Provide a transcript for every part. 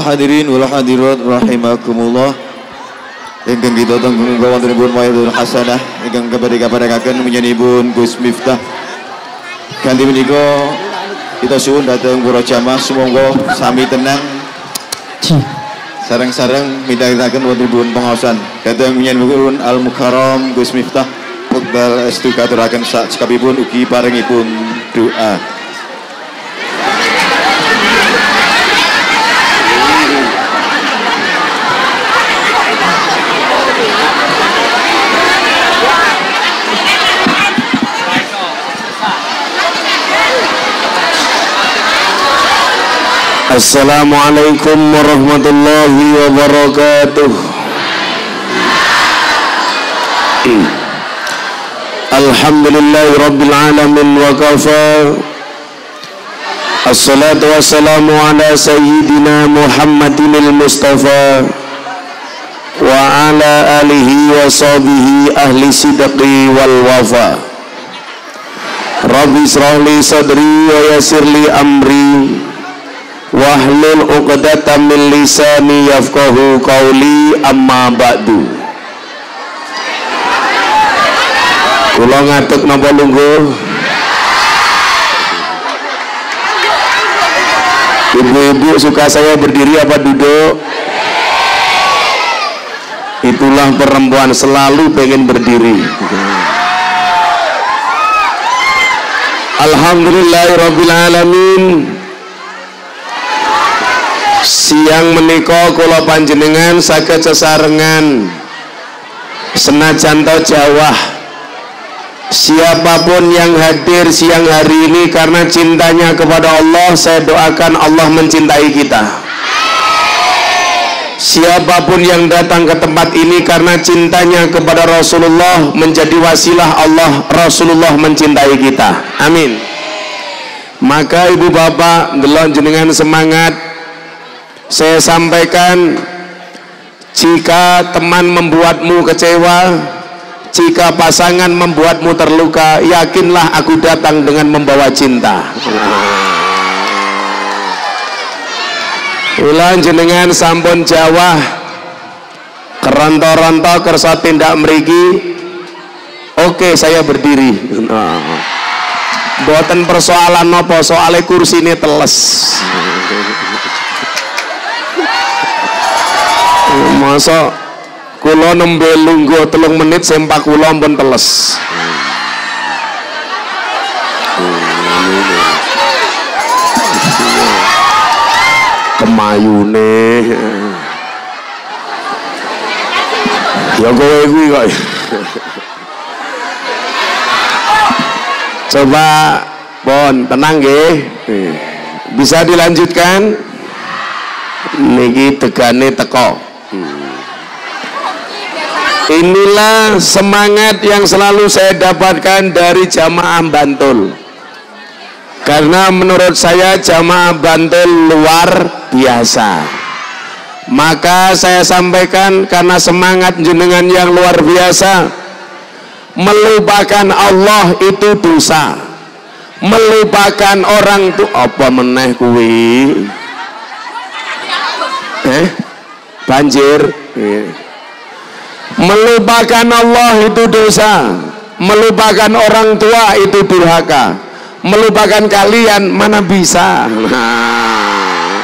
hadirin wal hadirat rahimakumullah. Ingkang kita tanggung wontenipun Maidul Hasanah ingkang kepada kabarakaken menyanyiipun Gus Miftah. Ganti menika kita suwun dhateng para jamaah sumangga sami tenang. Sareng-sareng midhangetaken wontenipun pengaosan dhateng menyanyiipun Al Mukarram Gus Miftah. Wekdal estu katuraken sak cekapipun ugi parengipun doa. Assalamualaikum warahmatullahi wabarakatuh. Alhamdulillahi rabbil alamin wa kafa. Assalatu wassalamu ala sayyidina Muhammadin al-Mustafa Wa ala alihi wa sahbihi ahli sidqi wal wafa. Rabbi israhli sadri wa yasirli amri Wahlul uqdatan min lisani yafqahu qawli amma ba'du. Kula ngadeg napa lungguh? Ibu-ibu suka saya berdiri apa duduk? Itulah perempuan selalu pengen berdiri. Alhamdulillahirrabbilalamin siang menika kula panjenengan saged sesarengan. Senajan to jawah siapa pun yang hadir siang hari ini karena cintanya kepada Allah saya doakan Allah mencintai kita. Siapa pun yang datang ke tempat ini karena cintanya kepada Rasulullah menjadi wasilah Allah Rasulullah mencintai kita. Amin. Maka ibu bapak delon jenengan semangat saya sampaikan jika teman membuatmu kecewa jika pasangan membuatmu terluka yakinlah aku datang dengan membawa cinta. Ulang jenengan sampun Jawa. Keronto-ronto kersa tindak meriki. Oke saya berdiri. Boten persoalan nopo soalnya kursi ini teles masa kulo nembe lungguh telung menit sempak kulo pun teles kemayune ya kowe kuwi kok Coba Bon, tenang nggih. Bisa dilanjutkan? Niki tegane teko. Inilah semangat yang selalu saya dapatkan dari jamaah Bantul. Karena menurut saya jamaah Bantul luar biasa. Maka saya sampaikan karena semangat jenengan yang luar biasa melupakan Allah itu dosa. Melupakan orang itu apa meneh kuwi? Eh? Banjir. Eh. Melupakan Allah itu dosa. Melupakan orang tua itu durhaka. Melupakan kalian mana bisa? Nah.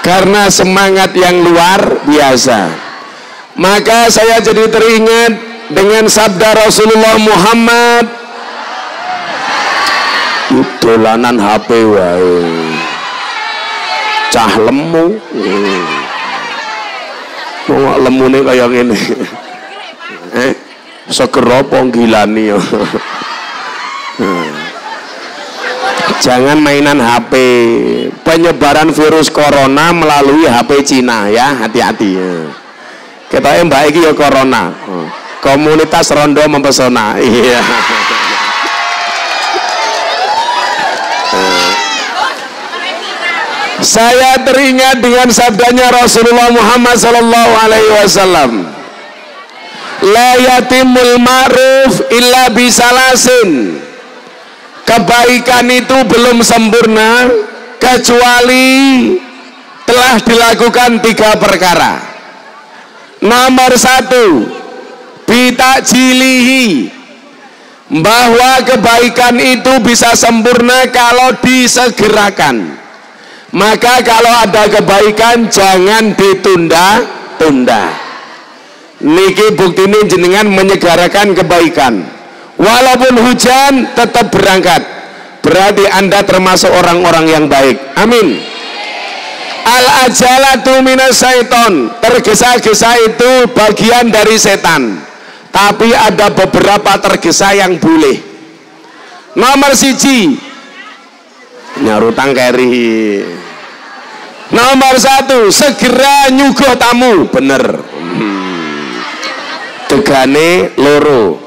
Karena semangat yang luar biasa. Maka saya jadi teringat dengan sabda Rasulullah Muhammad dolanan HP wae. Cah lemu. Wong lemune kaya ngene. eh, seger apa gilani ya. Jangan mainan HP. Penyebaran virus corona melalui HP Cina ya, hati-hati. Kita mbak iki ya corona. Komunitas rondo mempesona. Iya. Saya teringat dengan sabdanya Rasulullah Muhammad sallallahu alaihi wasallam. La yatimul ma'ruf illa bisalasin. Kebaikan itu belum sempurna kecuali telah dilakukan tiga perkara. Nomor satu, bitak jilihi bahwa kebaikan itu bisa sempurna kalau disegerakan maka kalau ada kebaikan jangan ditunda-tunda. Niki bukti ini jenengan menyegarakan kebaikan. Walaupun hujan tetap berangkat. Berarti anda termasuk orang-orang yang baik. Amin. Al ajalatu minas syaiton tergesa-gesa itu bagian dari setan. Tapi ada beberapa tergesa yang boleh. Nomor siji. Nyarutang keri nomor satu segera nyuguh tamu. Bener. Hmm. tegane loro.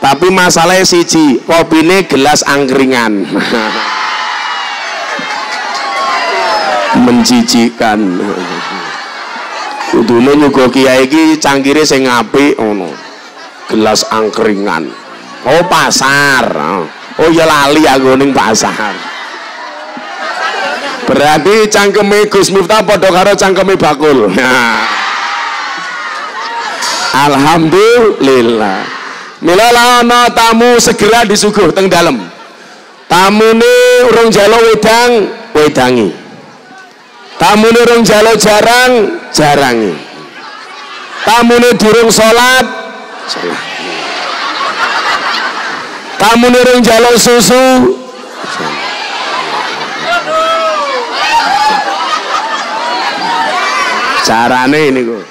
Tapi masalahnya siji kopine gelas angkringan. Menjijikan kudune nyuguh kiai iki cangkire sing apik ngono. Gelas angkringan. Oh pasar. Oh ya lali aku ning pasar berarti cangkeme Gus Miftah padha karo bakul. Alhamdulillah. Mila ana tamu segera disuguh teng dalem. Tamune urung jalo wedang wedangi. Tamune urung jalo jarang jarangi. Tamune durung salat salat. Tamune urung jalo susu carane ini kok.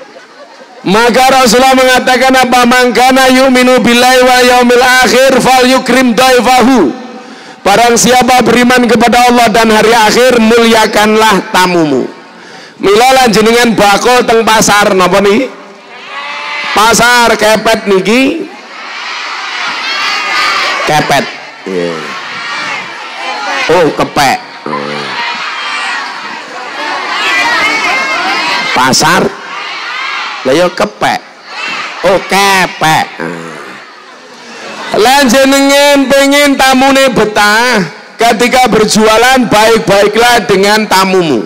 Maka Rasulullah mengatakan apa? Mangkana yu'minu billahi wa yaumil akhir fal yukrim daifahu. Barang siapa beriman kepada Allah dan hari akhir muliakanlah tamumu. Mila jenengan bakul teng pasar napa nih pasar kepet niki. Kepet. Yeah. oh kepek pasar. Lah yo kepek. Oh kepek. Lan jenengan pengen tamune betah ketika berjualan baik-baiklah dengan tamumu.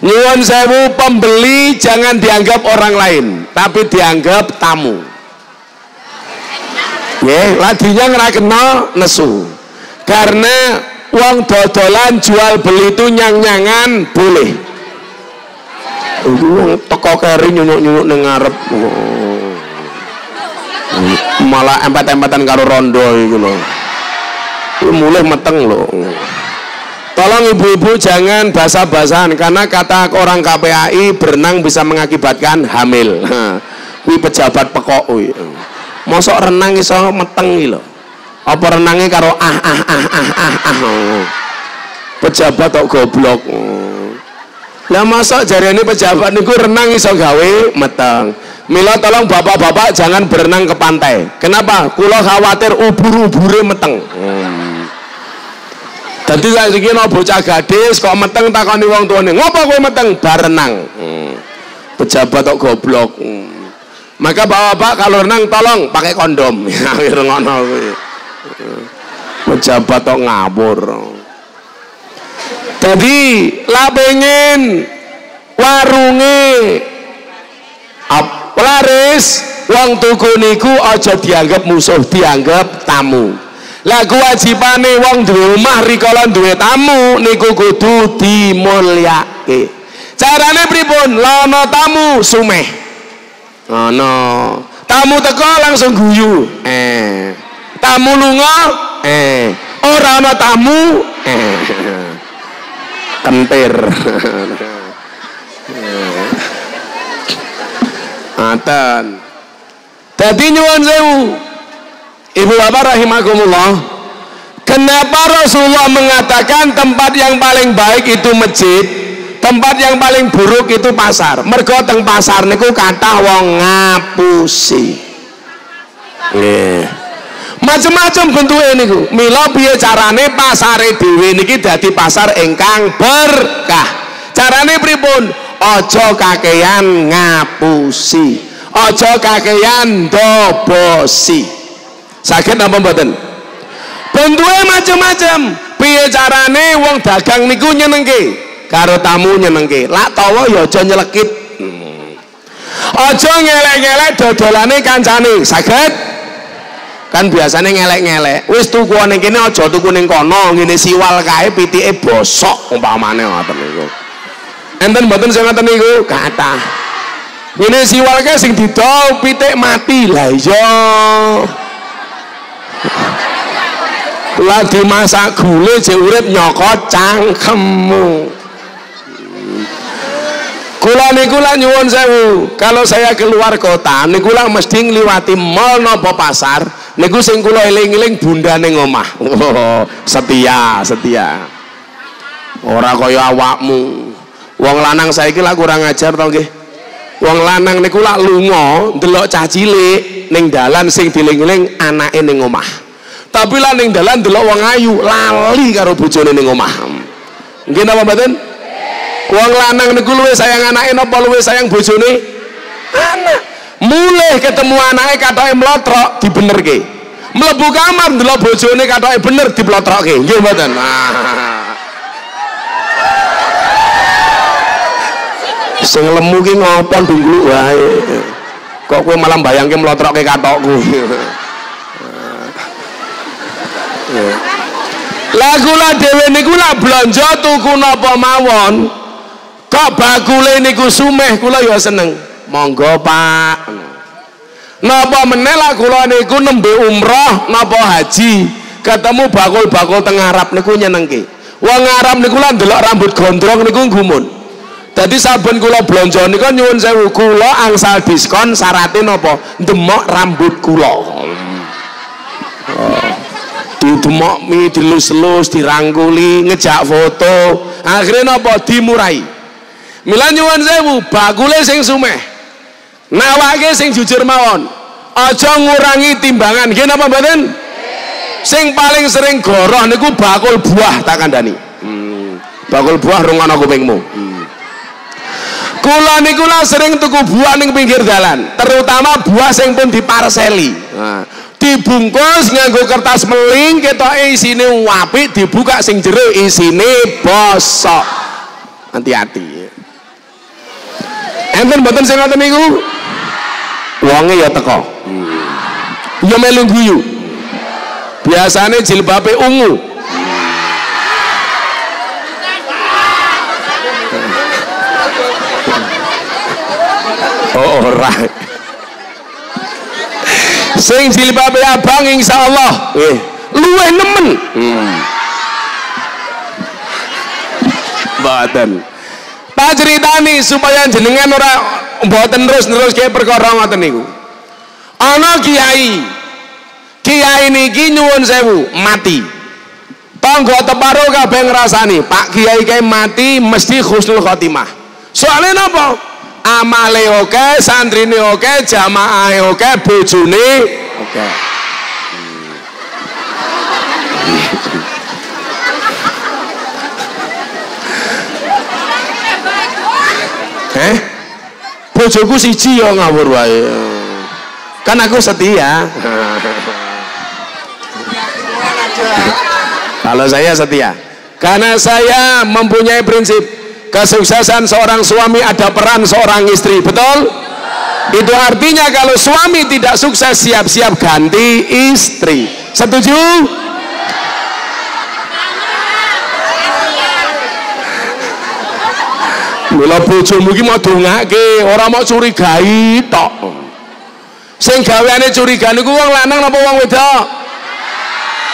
Nyuwun sewu pembeli jangan dianggap orang lain tapi dianggap tamu. Ya ladinya ngerakena nesu. Karena uang dodolan jual beli itu nyang-nyangan boleh Teko keri nyunyuk-nyunyuk ning. Oh. Malah empet-empetan karo rondo iku lho. Mulai meteng lho. Tolong ibu-ibu jangan basah-basahan karena kata orang KPAI berenang bisa mengakibatkan hamil. Kuwi pejabat pekok kuwi. Mosok renang iso meteng lho. apa renangnya karo ah ah ah ah ah ah oh. pejabat kok goblok. Lah masa jari ini pejabat niku renang iso gawe meteng Mila tolong bapak-bapak jangan berenang ke pantai. Kenapa? Kulo khawatir ubur-ubure meteng. Hmm. Dadi saiki kira bocah gadis kok meteng takoni wong tuane, "Ngopo kowe meteng?" Barenang. Hmm. Pejabat kok goblok. Hmm. Maka bapak-bapak kalau renang tolong pakai kondom. Ya ngono kuwi. Hmm. Pejabat kok ngabur. Jadi lah pengen warunge laris wong tuku niku aja dianggap musuh dianggap tamu. Lah kewajibane wong duwe omah rikala duwe tamu niku kudu dimulyake. Carane pripun? Lono tamu sumeh. Ngono tamu teko langsung guyu. Eh. Tamu lunga? Eh. Ora tamu? Eh kentir Ngaten. Dadi nyuwun sewu. Ibu bapak rahimakumullah. Kenapa Rasulullah mengatakan tempat yang paling baik itu masjid, tempat yang paling buruk itu pasar. Mergo teng pasar niku kata wong ngapusi. Nggih. Macam-macam bentuknya niku. Mila piye carane pasare dhewe niki dadi pasar ingkang berkah. Carane pripun? Ojo kakean ngapusi. Ojo kakean dobosi sakit apa mboten? Bentuke macam-macam piye carane wong dagang niku nyenengke? Karo tamu nyenengke. Lak tawa ya aja nyelekit. Hmm. aja ngelek-ngelek dodolane kancane. Saged kan biasanya ngelek-ngelek wis tuku ning kene aja tuku ning kono ngene siwal kae pitike bosok umpamane ngoten niku. Enten mboten sing ngoten niku? Kathah ini siwalke sing didol pitik mati. Lah iya. Lah dimasak gule je urip nyokot cangkemmu. Kula niku lah nyuwun sewu. Kalau saya keluar kota niku lah mesti ngliwati mall napa pasar niku sing kula eling-eling bundane ngomah oh, setia setia. Ora kaya awakmu. Wong lanang saiki lah kurang ajar tau nggih? Wong lanang niku lak lunga ndelok cah cilik ning dalan sing diling-eling anake ning omah. Tapi lah ning dalan ndelok wong ayu lali karo bojone ning omah. Nggih napa mboten? Wong lanang niku luwih sayang anake napa luwih sayang bojone? Anak mulai ketemu anake katoke mlotrok dibenerke. Mlebu kamar ndelok bojone katoke bener diplotrokke. Nggih mboten? Nah sing lemu ki ngopo dunglu wae. Kok kowe malah bayangke mlotrokke katokku? Lah dhewe niku lah blanja tuku napa mawon. Kok bakule niku sumeh kula ya seneng monggo Pak napa meneh lah kula niku nembe umroh napa haji ketemu bakul-bakul teng Arab niku nyenengke wong Arab niku lah ndelok rambut gondrong niku gumun jadi sabun kula blonjo nika nyuwun sewu kula angsal diskon syaratnya napa? Demok rambut kula. Oh. Didemok mi dilus-lus, dirangkuli, ngejak foto. Akhirnya napa? Dimurai. Mila nyuwun sewu bakule sing sumeh. Nawake sing jujur mawon. Aja ngurangi timbangan. Nggih napa mboten? Sing paling sering goroh niku bakul buah tak kandhani. Hmm. Bakul buah rung ana kupingmu. Hmm. Kula niku sering tuku buah ning pinggir dalan, terutama buah sing pun diparseli. Nah, dibungkus nganggo kertas meling ketoke isine apik dibuka sing jero isine bosok. Hati-hati. Enten mboten sing ngoten niku? Wonge ya teko. Hmm. Ya melu guyu. Biasane jilbabe ungu. oh ora sing jilbabe abang insyaallah nggih luwih nemen hmm. Mboten. Tak ceritani supaya jenengan ora mboten terus-terus kayak perkara ngoten niku. Ana kiai. kiai niki nyuwun sewu mati. Tonggo teparo kabeh ngrasani Pak Kiai kae mati mesti husnul khotimah. Soalnya napa? Amale oke santrine oke jamaah oke bojone oke Eh? Bojoku siji ya ngawur wae. Kan aku setia. Kalau saya setia. Karena saya mempunyai prinsip kesuksesan seorang suami ada peran seorang istri, betul? Itu artinya kalau suami tidak sukses siap-siap ganti istri. Setuju? Mula bojomu iki mau dongake, ora mau curigai tok. Sing gaweane curiga niku wong lanang napa wong wedok?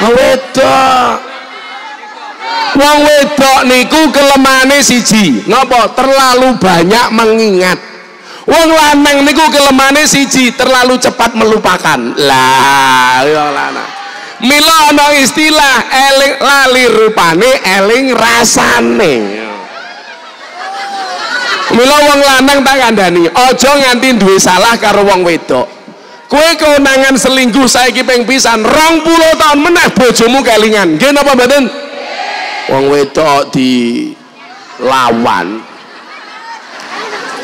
Wong wedok. Wong wedok niku kelemahane siji. Napa? Terlalu banyak mengingat. Wong lanang niku kelemahane siji, terlalu cepat melupakan. Lah, ya lanang. Mila ana istilah eling lali rupane eling rasane. Mila wong lanang tak kandhani, aja nganti duwe salah karo wong wedok. Kowe kewenangan selingkuh saiki ping pisan 20 tahun meneh bojomu kelingan. Nggih napa mboten? Wong wedok di lawan.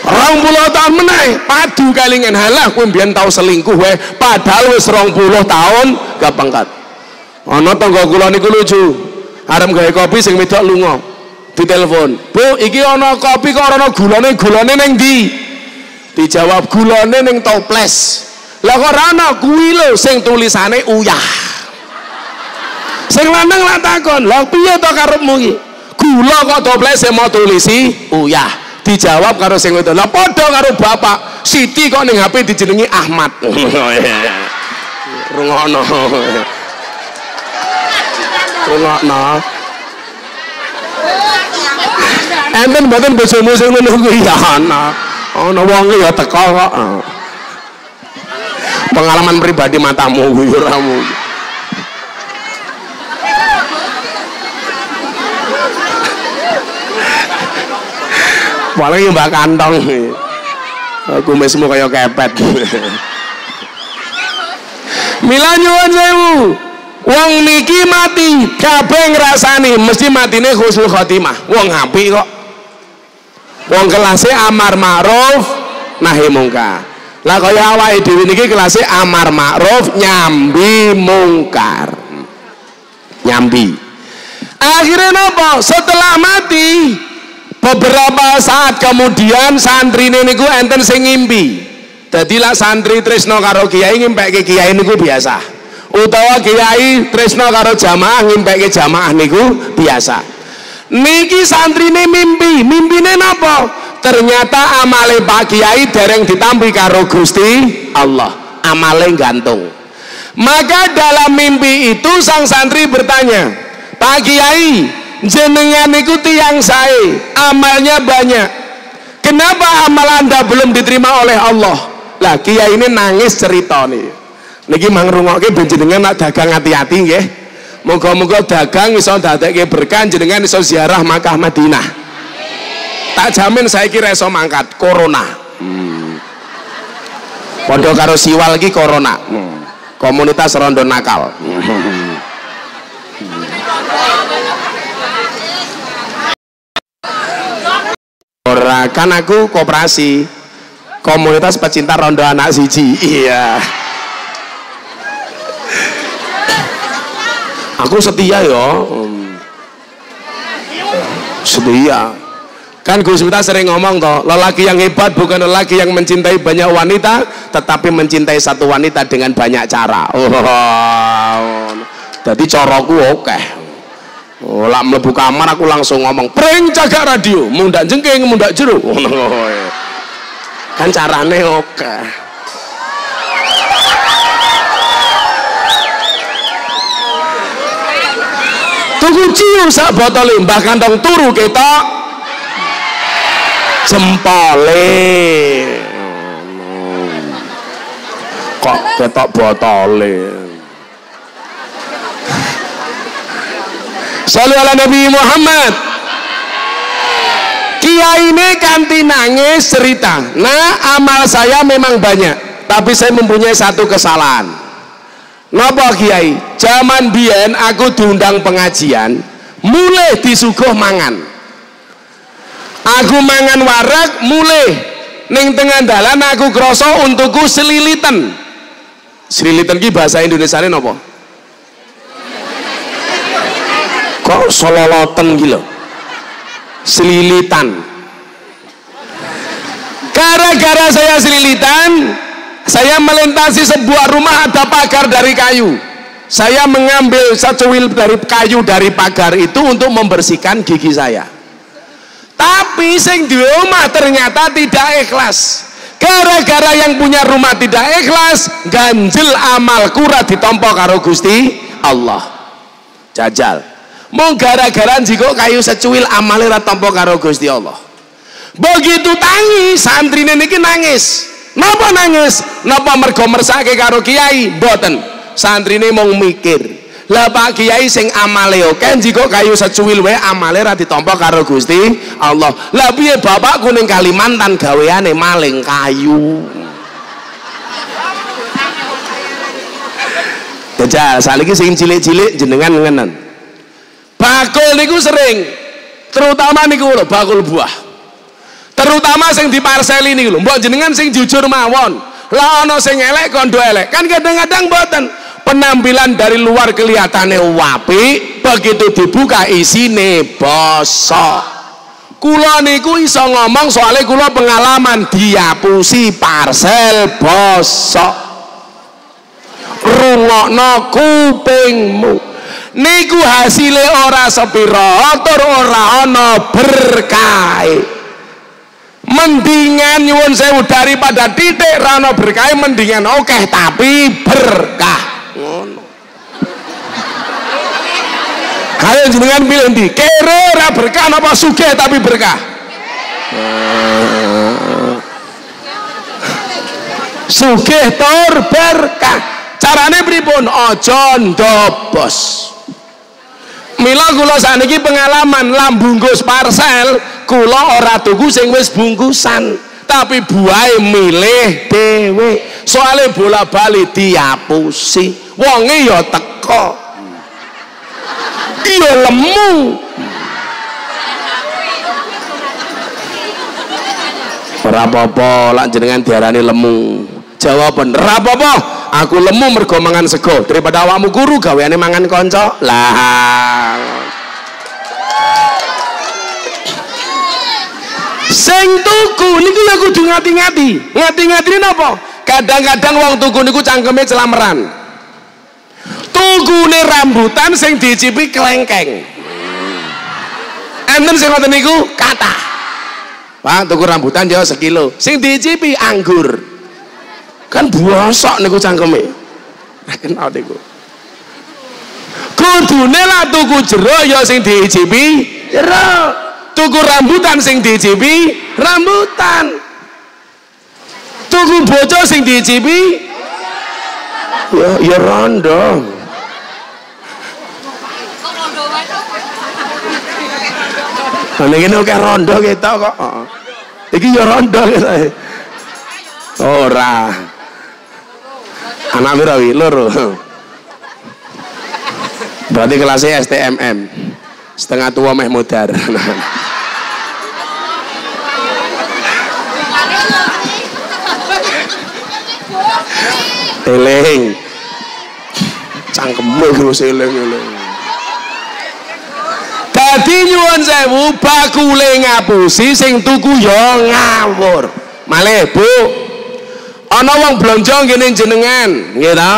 20 tahun meneh padu kelingan halah kowe mbiyen tau selingkuh wae padahal wis 20 tahun gak pangkat. Ana tangga kula niku lucu. Arep gawe kopi sing wedok lunga. Ditelepon, "Bu, iki ana kopi kok ana gulane, gulane ning ndi?" Dijawab, "Gulane ning toples." Lah kok ana kuwi lho sing tulisane uyah. Sing lanang lak takon, "Lah piye to karepmu iki?" Gula kok toples mau tulisi uyah. Dijawab karo sing wedok, "Lah padha karo bapak, Siti kok ning HP dijenengi Ahmad." Rungokno. Rungokno. Enten mboten bojomu sing ngono kuwi ya ana. Ana wong ya teko kok. Pengalaman pribadi matamu kuwi ora. Paling mbak kantong. Kumismu kaya kepet. Mila nyuwun sewu. Wong niki mati, kabeh ngrasani mesti matine husnul khotimah. Wong apik kok. Wong kelasé amar ma'ruf nahi mungkar. Lah kaya awake dhewe niki kelasé amar ma'ruf nyambi mungkar. Nyambi. Akhirnya napa? Setelah mati beberapa saat kemudian santri niku enten sing ngimpi. Dadi lah santri tresno karo kiai ngimpeke kiai niku biasa. Utawa kiai tresno karo jamaah ngimpeke jamaah niku biasa. Niki santrine mimpi, mimpine napa? Ternyata amale Pak Kiai dereng ditampi karo Gusti Allah. Amale gantung. Maka dalam mimpi itu sang santri bertanya, Pak Kiai, jenengan niku tiyang sae, amalnya banyak. Kenapa amal Anda belum diterima oleh Allah? Lah Kiai ini nangis cerita nih. Niki mangrungokke benjenengan nak dagang hati-hati nggih. Moga-moga dagang iso dadekke berkah jenengan iso ziarah Makkah Madinah. Tak jamin saya kira iso mangkat corona. Hmm. Padha karo siwal iki corona. Hmm. Komunitas rondo nakal. Hmm. Ora kan aku koperasi komunitas pecinta rondo anak siji. Iya. Aku setia. Hmm. Setia. Kan Gus Miftah sering ngomong toh, lelaki yang hebat bukan lelaki yang mencintai banyak wanita, tetapi mencintai satu wanita dengan banyak cara. Oh, jadi coroku oke. Okay. Oh, lak mlebu kamar aku langsung ngomong, "Pring jaga radio, mundak jengking, mundak jeruk." kan carane oke. Okay. tunggu ciu sak botol mbah kantong turu kita. Jempole. Kok ketok botole? Salam ala Nabi Muhammad. Kia ini kanti nangis cerita. Nah amal saya memang banyak Tapi saya mempunyai satu kesalahan. Napa Kiai? Zaman biyen aku diundang pengajian, mulai disuguh mangan. Aku mangan warak, mulai ning tengah dalan aku kroso untukku selilitan. Selilitan ki bahasa Indonesia ini napa? Kok sololoten gitu selilitan gara-gara saya selilitan saya melintasi sebuah rumah ada pagar dari kayu. Saya mengambil secuil dari kayu dari pagar itu untuk membersihkan gigi saya. Tapi sing di rumah ternyata tidak ikhlas. Gara-gara yang punya rumah tidak ikhlas ganjil amal kura ditompo karo Gusti Allah. Jajal. Mau gara-gara jiko kayu secuil amale ra tampa karo Gusti Allah. Begitu tangi santri niki nangis napa nangis? Napa mergo mersake karo kiai? Mboten. Santrine mung mikir. Lah Pak Kiai sing amale oke? Jiko kayu secuil wae amale ra ditampa karo Gusti Allah. Lah piye bapak kuning Kalimantan gaweane maling kayu? Jajal, saliki sing cilik-cilik jenengan ngenen bakul niku sering. Terutama niku lho bakul buah terutama sing diparseli niku lho. Mbok jenengan sing jujur mawon. Lah ana sing elek kondo elek. Kan kadang-kadang mboten. Penampilan dari luar kelihatannya wapi begitu dibuka isine bosok kula niku iso ngomong soalnya kula pengalaman diapusi parsel bosok rungokno kupingmu. Niku hasilnya ora sepiro tur ora ana berkah mendingan nyuwun sewu daripada titik rano berkah mendingan oke okay, tapi berkah. Ngono. Kalian jenengan bilang di kere berkah napa suge tapi berkah? Sugih tur berkah. Carane pripun? Aja ndobos Mila kula saniki pengalaman lambunggus parcel, kula ora tuku sing wis bungkusan, tapi buahe milih dhewe. Soale bola-bali diapusi, wonge ya teko. Iya lemu. Ora apa-apa, lak jenengan diarani lemu. Jawaban, apa-apa. Aku lemu mergo mangan sego. Daripada awakmu guru gaweane mangan konco lah. Sing tuku niku lho kudu ngati-ngati. Ngati-ngati napa? Kadang-kadang wong tuku niku cangkeme celameran. Tukune rambutan sing dicipi kelengkeng. Enten sing ngoten niku? Kata. Pak tuku rambutan ya sekilo. Sing dicipi anggur kan bosok niku cangkeme. Kenal niku. Kudune lah tuku jero ya sing diicipi jero. Tuku rambutan sing diicipi rambutan. Tuku boco sing diicipi ya ya rondo. Ini oke rondo kita kok. Iki ya rondo kita. Ora anak piro wi loro berarti kelasnya STMM setengah tua meh mudar eling. Cangkemmu terus eling eling. Dadi nyuwun sewu bakule ngapusi sing tuku ya ngawur. Malih Bu ana wong blonjo ngene jenengan nggih ta?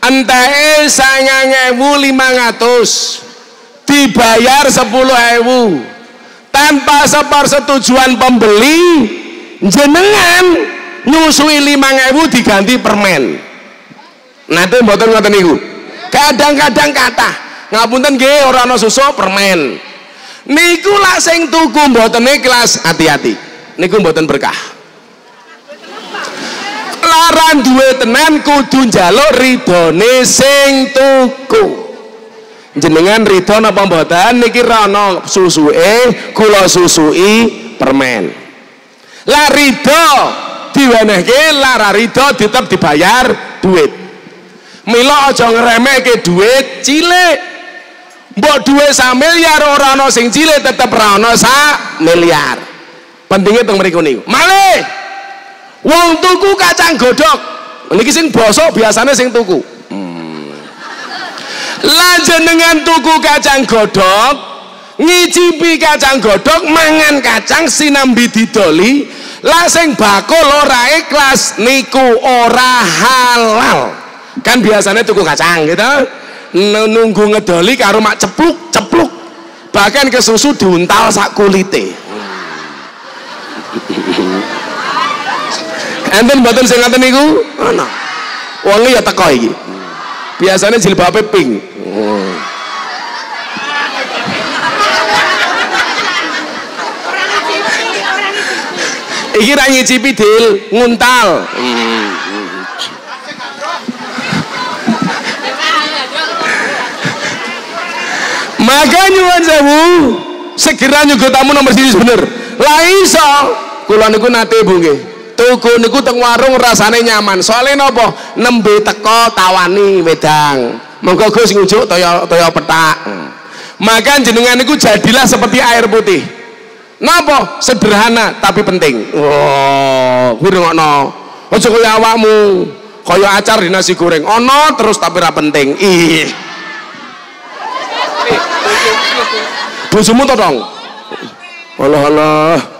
Enteke 9500 dibayar 10.000 tanpa sepersetujuan pembeli jenengan nyusui 5.000 diganti permen. Nanti mboten ngoten niku? Kadang-kadang kata ngapunten nggih ora ana susu permen. Niku lak sing tuku mboten kelas hati-hati. Niku mboten berkah laran duwe tenan kudu njaluk ridone sing tuku. Jenengan ridho napa mboten? Niki rono susuke kula susui permen. Lah ridho diwenehke lara ridho tetep dibayar duit. Mila aja ngremehke duit cilik. Mbok duit sak miliar ora ana sing cilik tetep ora ana sak miliar pentingnya teng mriku niku. Malih wong tuku kacang godhog niki sing bosok biasanya sing tuku. Lah jenengan tuku kacang godhog ngicipi kacang godhog mangan kacang sinambi didoli. Lah sing bakul ora ikhlas niku ora halal. Kan biasanya tuku kacang gitu. Nunggu ngedoli karo mak cepluk cepluk. Bahkan ke susu diuntal sak kulite enten mboten sing ngaten niku? Ana. Wong ya teko iki. Biasanya jilbabe pink. Oh. iki ra ngicipi dil. Nguntal. Maka nyuwun sewu segera nyugut tamu nomor sini bener. Lah iso. Kula niku nate bu nggih tuku niku teng warung rasane nyaman soalnya nopo nembe teko tawani wedang monggo Gus ngujuk toyo toyo petak maka jenengan niku jadilah seperti air putih Napa? Sederhana tapi penting. Wow, kuwi rungokno. Aja kaya awakmu, kaya acar di nasi goreng. Ono terus tapi ra penting. Ih. Bojomu to dong. Allah Allah.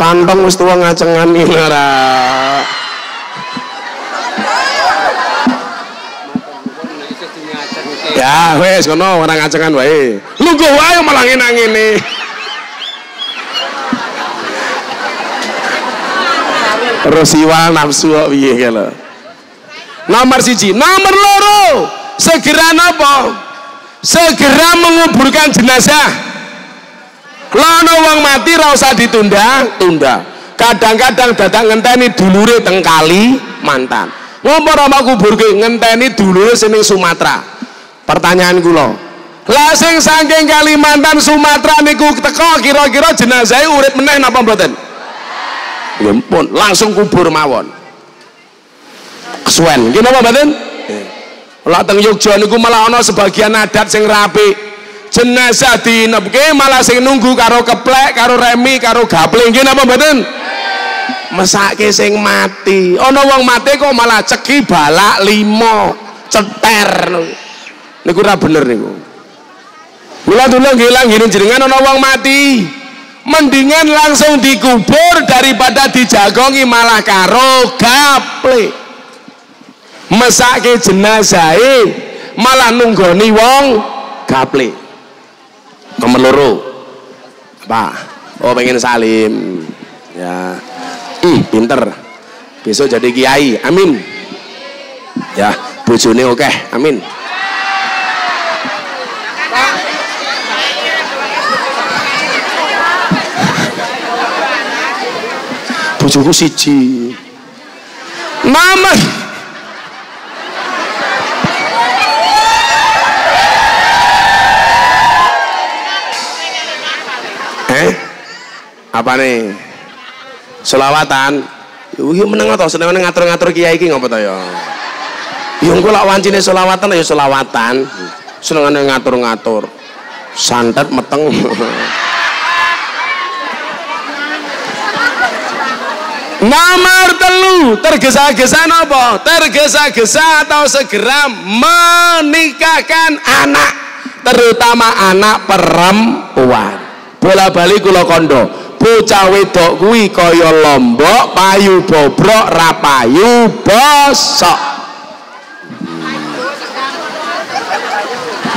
Kantong wis tuwa ngacengan ora. Ya, wes kono ora ngacengan wae. Lungguh wae malah ngene-ngene. Terus iwal nafsu kok piye. Nomor siji, nomor loro, segera napa? Segera menguburkan jenazah. Lono wong mati ra usah ditunda, tunda. Kadang-kadang datang ngenteni dulure teng kali mantan. Ngopo ora mau kuburke ngenteni dulure sing ning Sumatera. Pertanyaan kula. Lah sing saking Kalimantan Sumatera niku teko kira-kira jenazahe urip meneh napa mboten? Ya ampun, langsung kubur mawon. Kesuwen, nggih napa mboten? Lah teng Yogya niku malah ana sebagian adat sing rapi. Jenazah dinepke malah sing nunggu karo keplek, karo remi, karo gapling. Nggih napa mboten? Mesake sing mati. Ana wong mati kok malah ceki balak limo, ceter. Niku ora bener niku. Mula dulu ngilang gini jenengan ana wong mati mendingan langsung dikubur daripada dijagongi malah karo gaple mesake jenazah malah nunggoni wong gaple nomor loro. Apa oh pengen salim. Ya. Ih pinter. Besok jadi kiai. Amin. Ya bojone oke amin. Bojoku siji. Mama apa nih? Selawatan? Wih meneng to seneng ngatur-ngatur kiai iki ngopo to ya Ya engko lak wancine selawatan ya selawatan. Senengane ngatur-ngatur. Santet meteng. Nomor telu tergesa-gesa nopo? Tergesa-gesa atau segera menikahkan anak, terutama anak perempuan. Bola balik kula kondo. Bocah wedok kuwi kaya lombok, payu bobrok, rapayu bosok.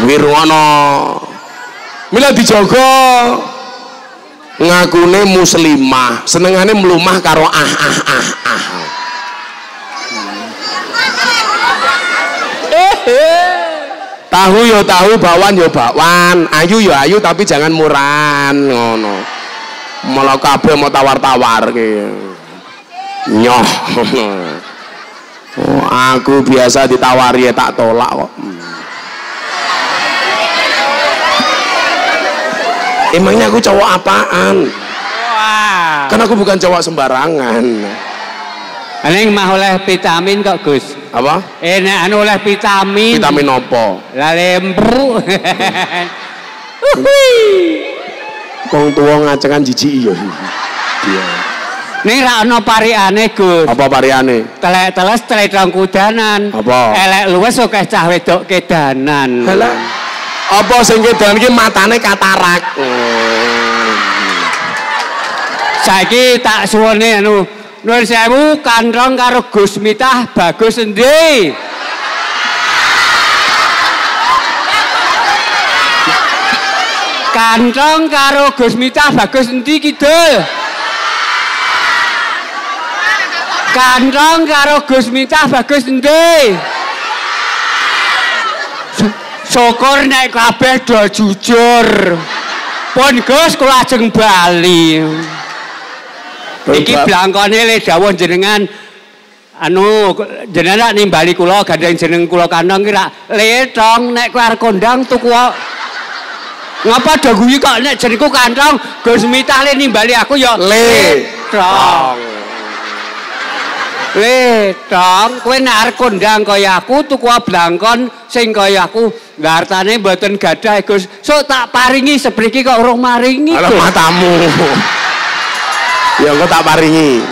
Wirwono. Mila dijogo ngakune muslimah senengane melumah karo ah ah ah ah tahu yo tahu bakwan yo bakwan ayu yo ayu tapi jangan muran ngono malah kabeh mau tawar-tawar ke. Nyoh. Oh, aku biasa ditawari ya tak tolak kok. Hmm. Emangnya aku cowok apaan? Karena aku bukan cowok sembarangan. ini mah oleh vitamin kok Gus. Apa? Eh, Enak anu oleh vitamin. Vitamin opo? lalembru hmm. lembu. Wong tua ngacengan jijik iya. Iya. Ning ra pariane, Gus. Apa variane? Telek teles teletong kudanan. Apa? Elek luwes akeh cah wedok kedanan. Halah. Apa sing kedan iki matane katarak. Saiki tak suwene anu Nuwun sewu kandrong karo Gus Mitah bagus endi? Kandrong karo Gus Mitah bagus endi kidul? Kandrong karo Gus Mitah bagus endi? Sy- Syukur nek kabeh do jujur. Pun Gus kula ajeng bali. Iki blangkone le dawuh jenengan anu jenengan nimbali kula gandeng jeneng kula kandang ki rak letong nek kowe arep kondang tuku Ngapa do guyu kok nek jenengku kantong Gus Mitah le nimbali aku ya letong. Letong, kowe nek arep kondang kaya aku tuku blangkon sing kaya aku Dartane mboten gadah Gus. Sok tak paringi sepriki kok urung maringi. Alah Gus. matamu. Ya engko tak paringi.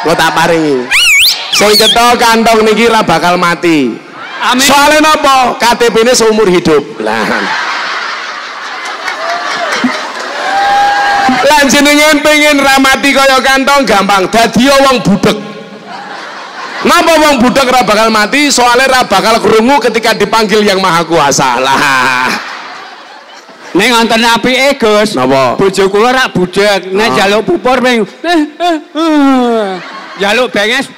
Engko tak paringi. Sing cetha kantong niki ra bakal mati. Amin. Soalnya napa? KTP-ne seumur hidup. Lah. Lan jenengan pengen ramati kaya kantong gampang. Dadi wong budek. Napa wong budek ra bakal mati? Soalnya ra bakal krungu ketika dipanggil yang maha kuasa. Lah. Ning wonten apike, Gus. Napa? Bojo kula rak budek, nek Ah. jaluk pupur ping eh, eh, eh. jaluk benges.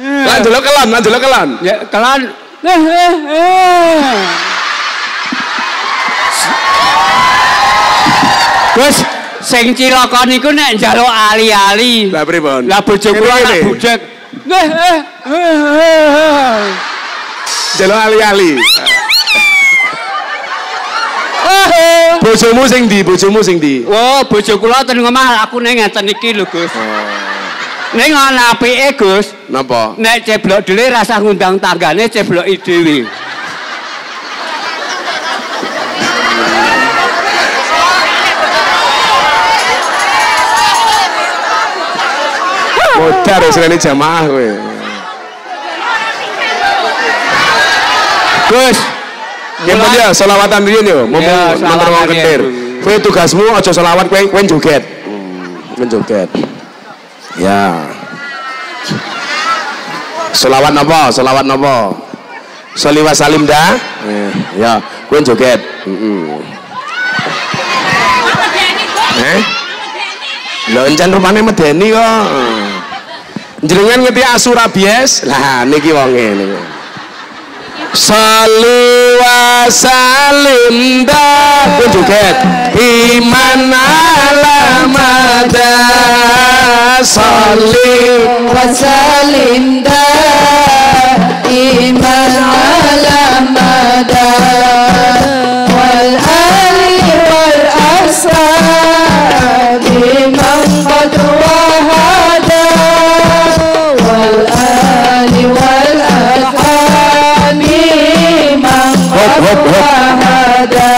Lan delok kelon, lan delok kelon. Ya kelan eh, eh, eh. Gus, sing cilaka niku nek njaluk ali-ali. Lah pripun? Lah bojo kula Ngene, rak ngene. budek. Eh. Delok ali-ali. Bojomu sing di, bojomu sing di. Oh, bojo kula ten ngomah aku ning ngeten iki lho, Gus. Ning ana apike, Gus. Napa? Nek ceblok dhewe rasa ngundang tanggane cebloki dhewe. Modar wis rene jamaah kowe. Gus, Ya mun ya selawatan riyen yo, mumpung Ya, selawatan wong ketir. riyen. Kowe tugasmu aja selawat kowe kowe joget. Kowe joget. Ya. Selawat napa? Selawat napa? Sholli wa salim dah. Eh, Ya, kowe joget. Heeh. Eh? Lho encen rupane medeni kok jenengan ngerti asura bias? Lah niki wong ini. Salu wa salim pun joget. Iman ala mada Salu wa salim iman ala mada ada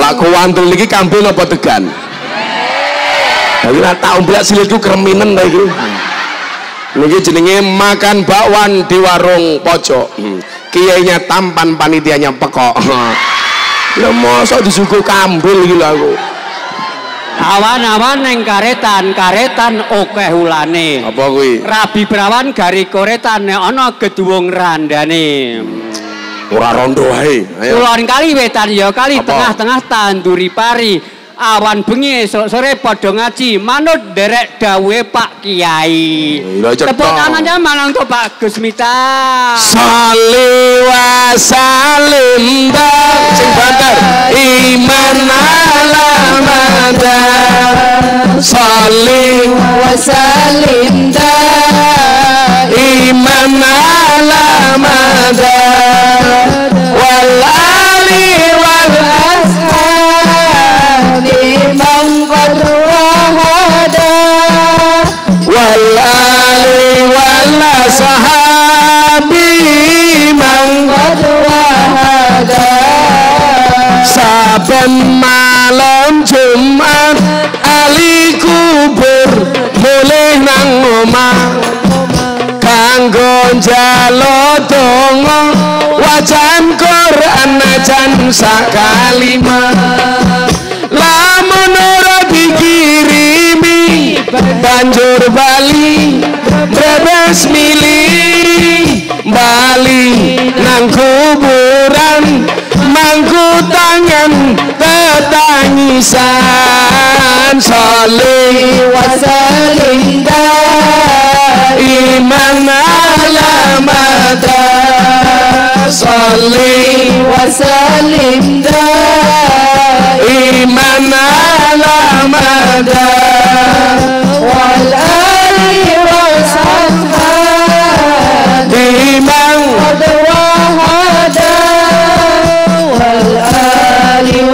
laku wantul ini kampung apa tegan? Tapi nak tahu belak silitku kerminan lagi, lagi ini jenenge makan bakwan di warung pojok. Hmm. Kiainya tampan panitianya pekok. Lho ya, mosok disuguh kambil iki aku. Awan-awan neng karetan karetan oke hulane apa kuwi? Rabi brawan gari koretan ana geduwung randane hmm. Ora rondo wae. Kulon kali wetan ya kali tengah-tengah tanduri pari. Awan bengi sore padha ngaji, manut derek dawuhe Pak Kiai. Tepuk tangannya malang to Pak Gus Mita. Sali wa salim sing banter iman ala madar. Sali wa salim iman ala madar. Saben malam Jumat ali kubur mulih nang omah. Kanggo njalo donga wajan Quran najan sakalima. Lamun ora dikirimi banjur bali bebas milih ميزان صلي وسلم دائما على مدى. صلي وسلم دائما على مدى. والآل وصحبه دائما. قد وهدى. والآل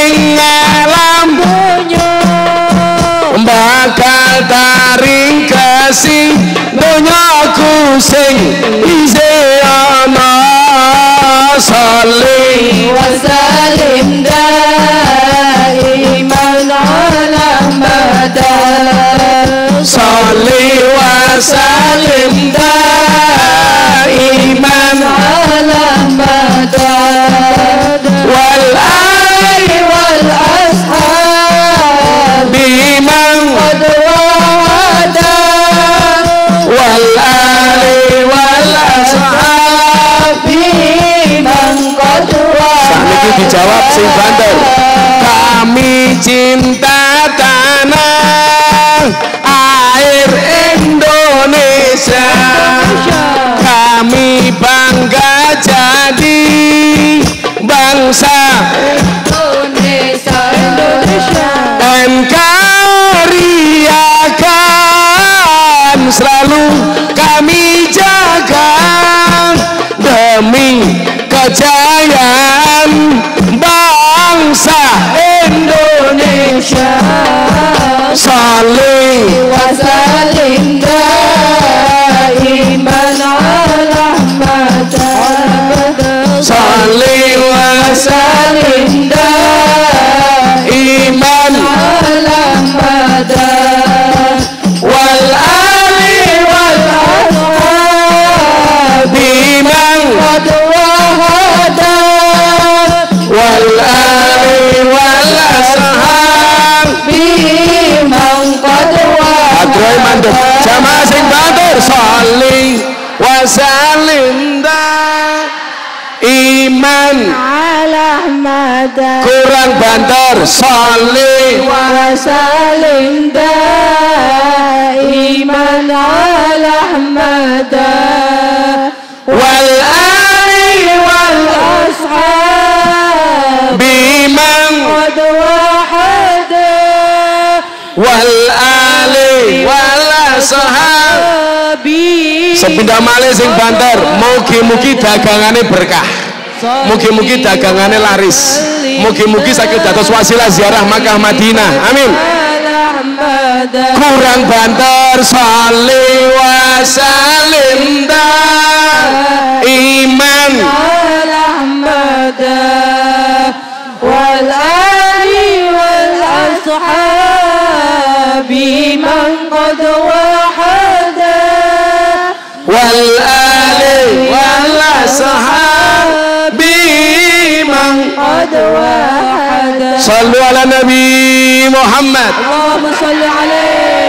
kasih donyaku sing ize ana saling wasalim daiman ala madan saling wasalim daiman cinta tanah air Indonesia. Kami bangga jadi bangsa صلي وسلم دا. إيمان. على مدى كران بندر صلي وسلم دا. إيمان على مدى والآل والأصحاب. بمن قد وحدا والآل والأصحاب. sepindah malih sing banter mugi-mugi dagangane berkah mugi-mugi dagangane laris mugi-mugi sakit dados wasilah ziarah Makkah Madinah amin على مدى kurang banter saling wasalim iman على مدى والآل والأصحاب من قد وحدا wal ali wal sahabi man qad wahada nabi Muhammad.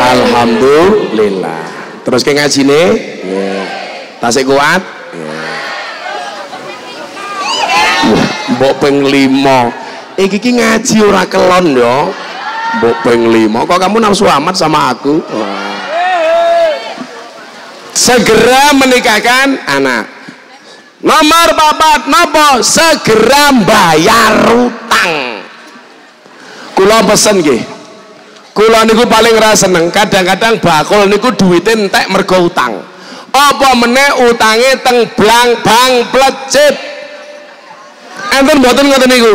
Alhamdulillah. Terus ke ngaji nih, iya. tasik kuat? Iya. Yeah. mbok ping iki ki ngaji ora kelon yo. Mbok ping kok kamu nafsu amat sama aku? Wah segera menikahkan anak. Nomor papat nopo? Segera bayar utang. Kula pesen nggih. Kula niku paling ra seneng. Kadang-kadang bakul niku duwite entek mergo utang. Apa meneh utange teng blang bang plecit? Enten mboten ngoten niku?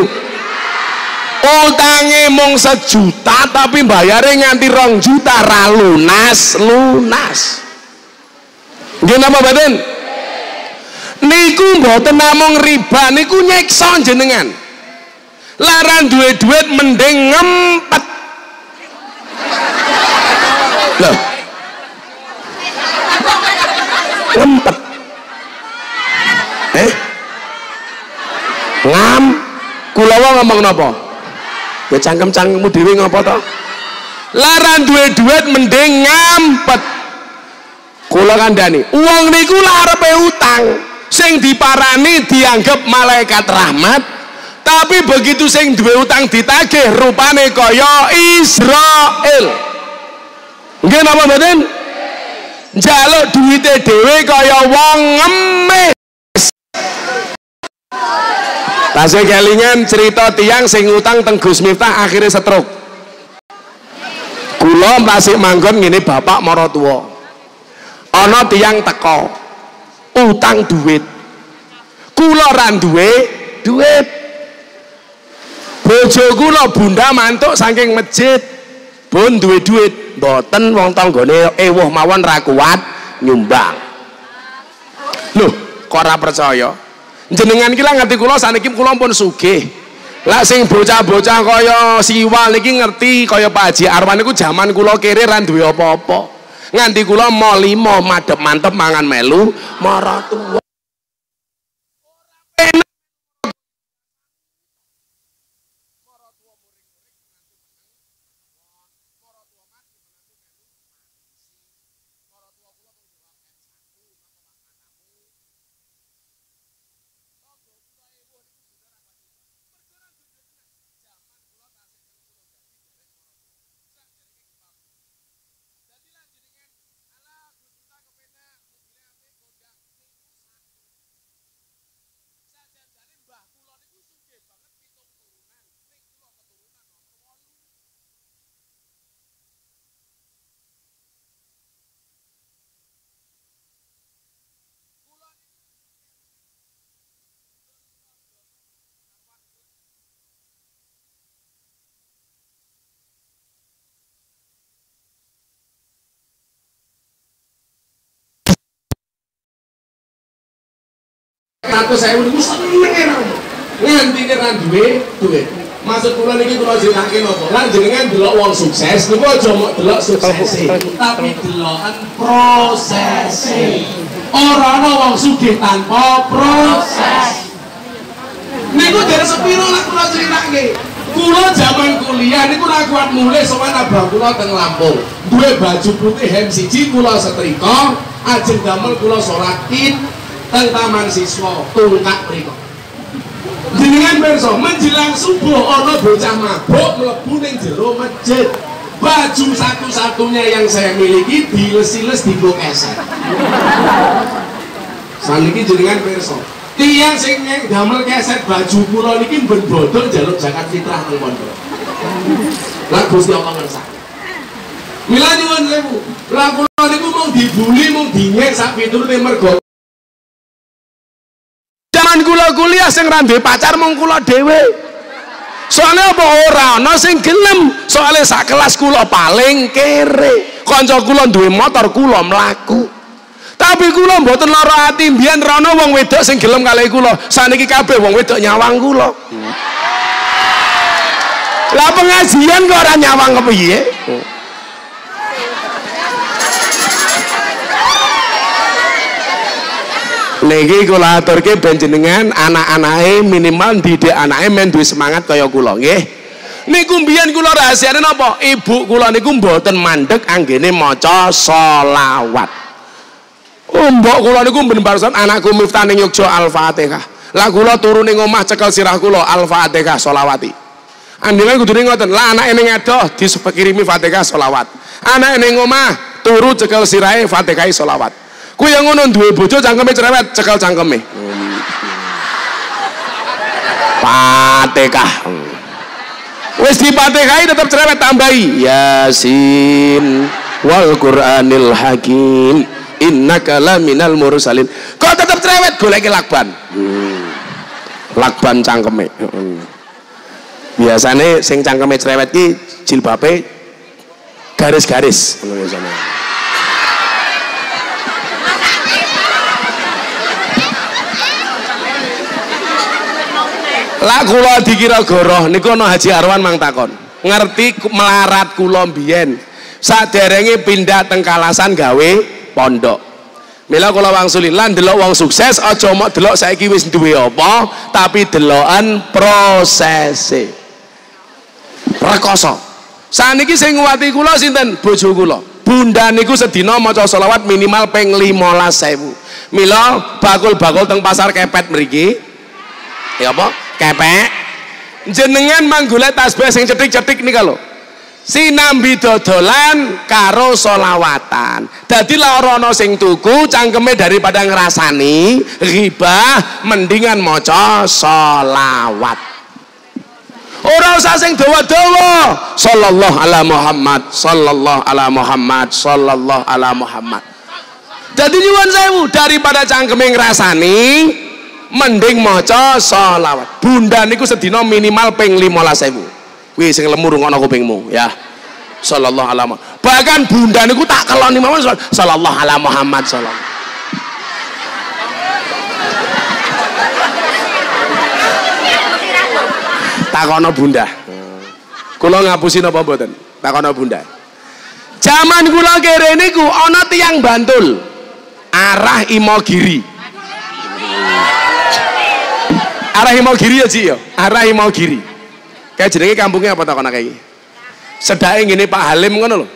Utange mung sejuta tapi bayare nganti rong juta ra lunas lunas nggih napa mboten niku mboten namung riba niku nyiksa jenengan. Laran duwe duit mending ngempet. Loh. Ngempet. Eh? Ngam. Kula ngomong napa? Ya cangkem-cangkemmu dhewe ngapa to? Laran duwe duit mending ngampet kula kandhani wong niku larepe utang sing diparani dianggap malaikat rahmat tapi begitu sing duwe utang ditagih rupane kaya Israel nggih napa mboten njaluk duwite dhewe kaya wong ngemis Tasih kelingan cerita tiang sing utang teng Gus Miftah akhirnya setruk. Kula masih manggon ngene bapak mara. Ana tiang teko. Utang duit. Kula ra duwe duit. Bojo kula bunda mantuk saking masjid. Bun duwe duit, mboten wong tanggane ewuh mawon ra kuat nyumbang. Loh, kok ora percaya? jenengan iki lah ngerti kula saniki kula pun sugih lah sing bocah-bocah kaya siwal niki ngerti kaya Pak Haji Arwan niku jaman kula kere ra duwe apa-apa nganti kula mo limo madhep mantep mangan melu mara Aku saya niku seneng era. Ngantine ra duwe duwe. Maksud kula niki kula jenenge napa? Lan jenengan delok wong sukses niku aja mok delok sukses, tapi delokan prosese. Ora ana wong sugih tanpa proses. Niku dari sepiro lah kula critake. Kula zaman kuliah niku ora kuat mulai sowan abang kula teng Lampung. Duwe baju putih hem siji kula setrika, ajeng damel kula id teng taman siswa tungkak mriku jenengan pirsa menjelang subuh ana bocah mabuk mlebu ning jero masjid. Baju satu-satunya yang saya miliki diles-iles di keset saniki jenengan pirsa tiang sing damel keset baju kula niki ben bodho njaluk zakat fitrah teng pondok. Lah Gusti Allah ngersa Mila nyuwun sewu, lah kula mau dibuli, mau dinyek sak piturute mergo zaman kula kuliah sing ra pacar mung kula dhewe. Soalnya apa? Ora ana sing gelem. Soalnya sak kelas kula paling kere. Kanca kula duwe motor kula mlaku. Tapi kula mboten lara ati mbiyen rono wong wedok sing gelem kalih kula. Saniki kabeh wong wedok nyawang kula. Lah pengajian kok ora nyawang kepiye niki kula aturke ben jenengan anak-anake minimal didik anake men duwe semangat kaya kula nggih. Niku mbiyen kula rahasiane napa? Ibu kula niku mboten mandek anggene maca selawat. Oh mbok kula niku ben barusan anakku miftah ning Yogya Al-Fatihah. Lah kula turu ning omah cekel sirah kula Al-Fatihah selawati. Andingan kudune ngoten, lah anake ning adoh disepekirimi Fatihah selawat. Anake ning omah turu cekel sirahe Fatihah selawat. Ku yang ngono duwe bojo cangkeme cerewet, cekel cangkeme. Fatihah. Wis dipatihahi tetap cerewet tambahi Yasin wal Qur'anil Hakim innaka laminal mursalin. Kok tetap cerewet goleki lakban. Hmm. Lakban cangkeme. Hmm. Biasane sing cangkeme cerewet ki jilbabe garis-garis biasane. Lah kula dikira goroh niku ana Haji Arwan mang takon. Ngerti melarat kula mbiyen. Saderenge pindah teng Kalasan gawe pondok. Mila kula wangsuli lan delok wong sukses aja mok delok saiki wis duwe apa, tapi delokan prosese. Rekoso. Saniki sing nguwati kula sinten? Bojo kula. Bunda niku sedina maca selawat minimal ping 15.000. Mila bakul-bakul teng pasar kepet mriki ya apa kepek. Jenengan manggolek tasbih sing cetik-cetik nih kalau sinambi dodolan karo solawatan dadi lara ana sing tuku cangkeme daripada ngrasani ghibah mendingan maca solawat ora usah sing dawa-dawa. Sallallahu ala Muhammad sallallahu ala Muhammad sallallahu ala Muhammad. Jadi nyuwun sewu daripada cangkeme ngrasani mending maca selawat. Bunda niku sedina minimal ping 15.000. Kuwi sing lemu rungokno kupingmu ya. Sallallahu alaihi wasallam. Bahkan bunda niku tak keloni mawon sallallahu ala Muhammad sallallahu. Takono bunda. Kula ngapusi napa mboten? Takono bunda. Zaman kula kere niku ana tiyang Bantul. Arah Imogiri. Arah Imogiri ya Ci ya. Arah Imogiri. Kayak jenenge kampungnya apa takon kayak Sedake ngene Pak Halim ngono lho.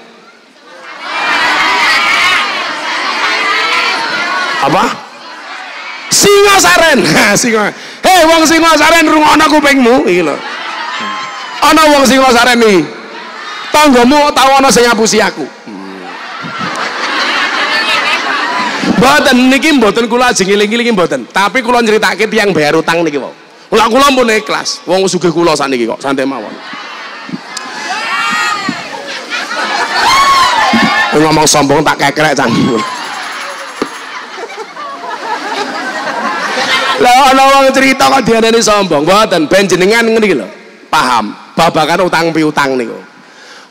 Apa? Singosaren. Singo. Hei wong Singosaren rungokno kupingmu iki lho. Ana wong Singosaren iki. Tanggamu tau ana sing ngapusi aku. Mboten niki mboten kula ajeng ngiling-ngiling mboten, tapi kula nyritake tiyang bayar utang niki wae. Kula kula pun ikhlas, wong sugih kula sakniki kok, santai mawon. Ngomong sombong tak kekrek canggung. Lah ana wong cerita kok diarani sombong, mboten ben jenengan ngene lho. Paham, babakan utang piutang niku.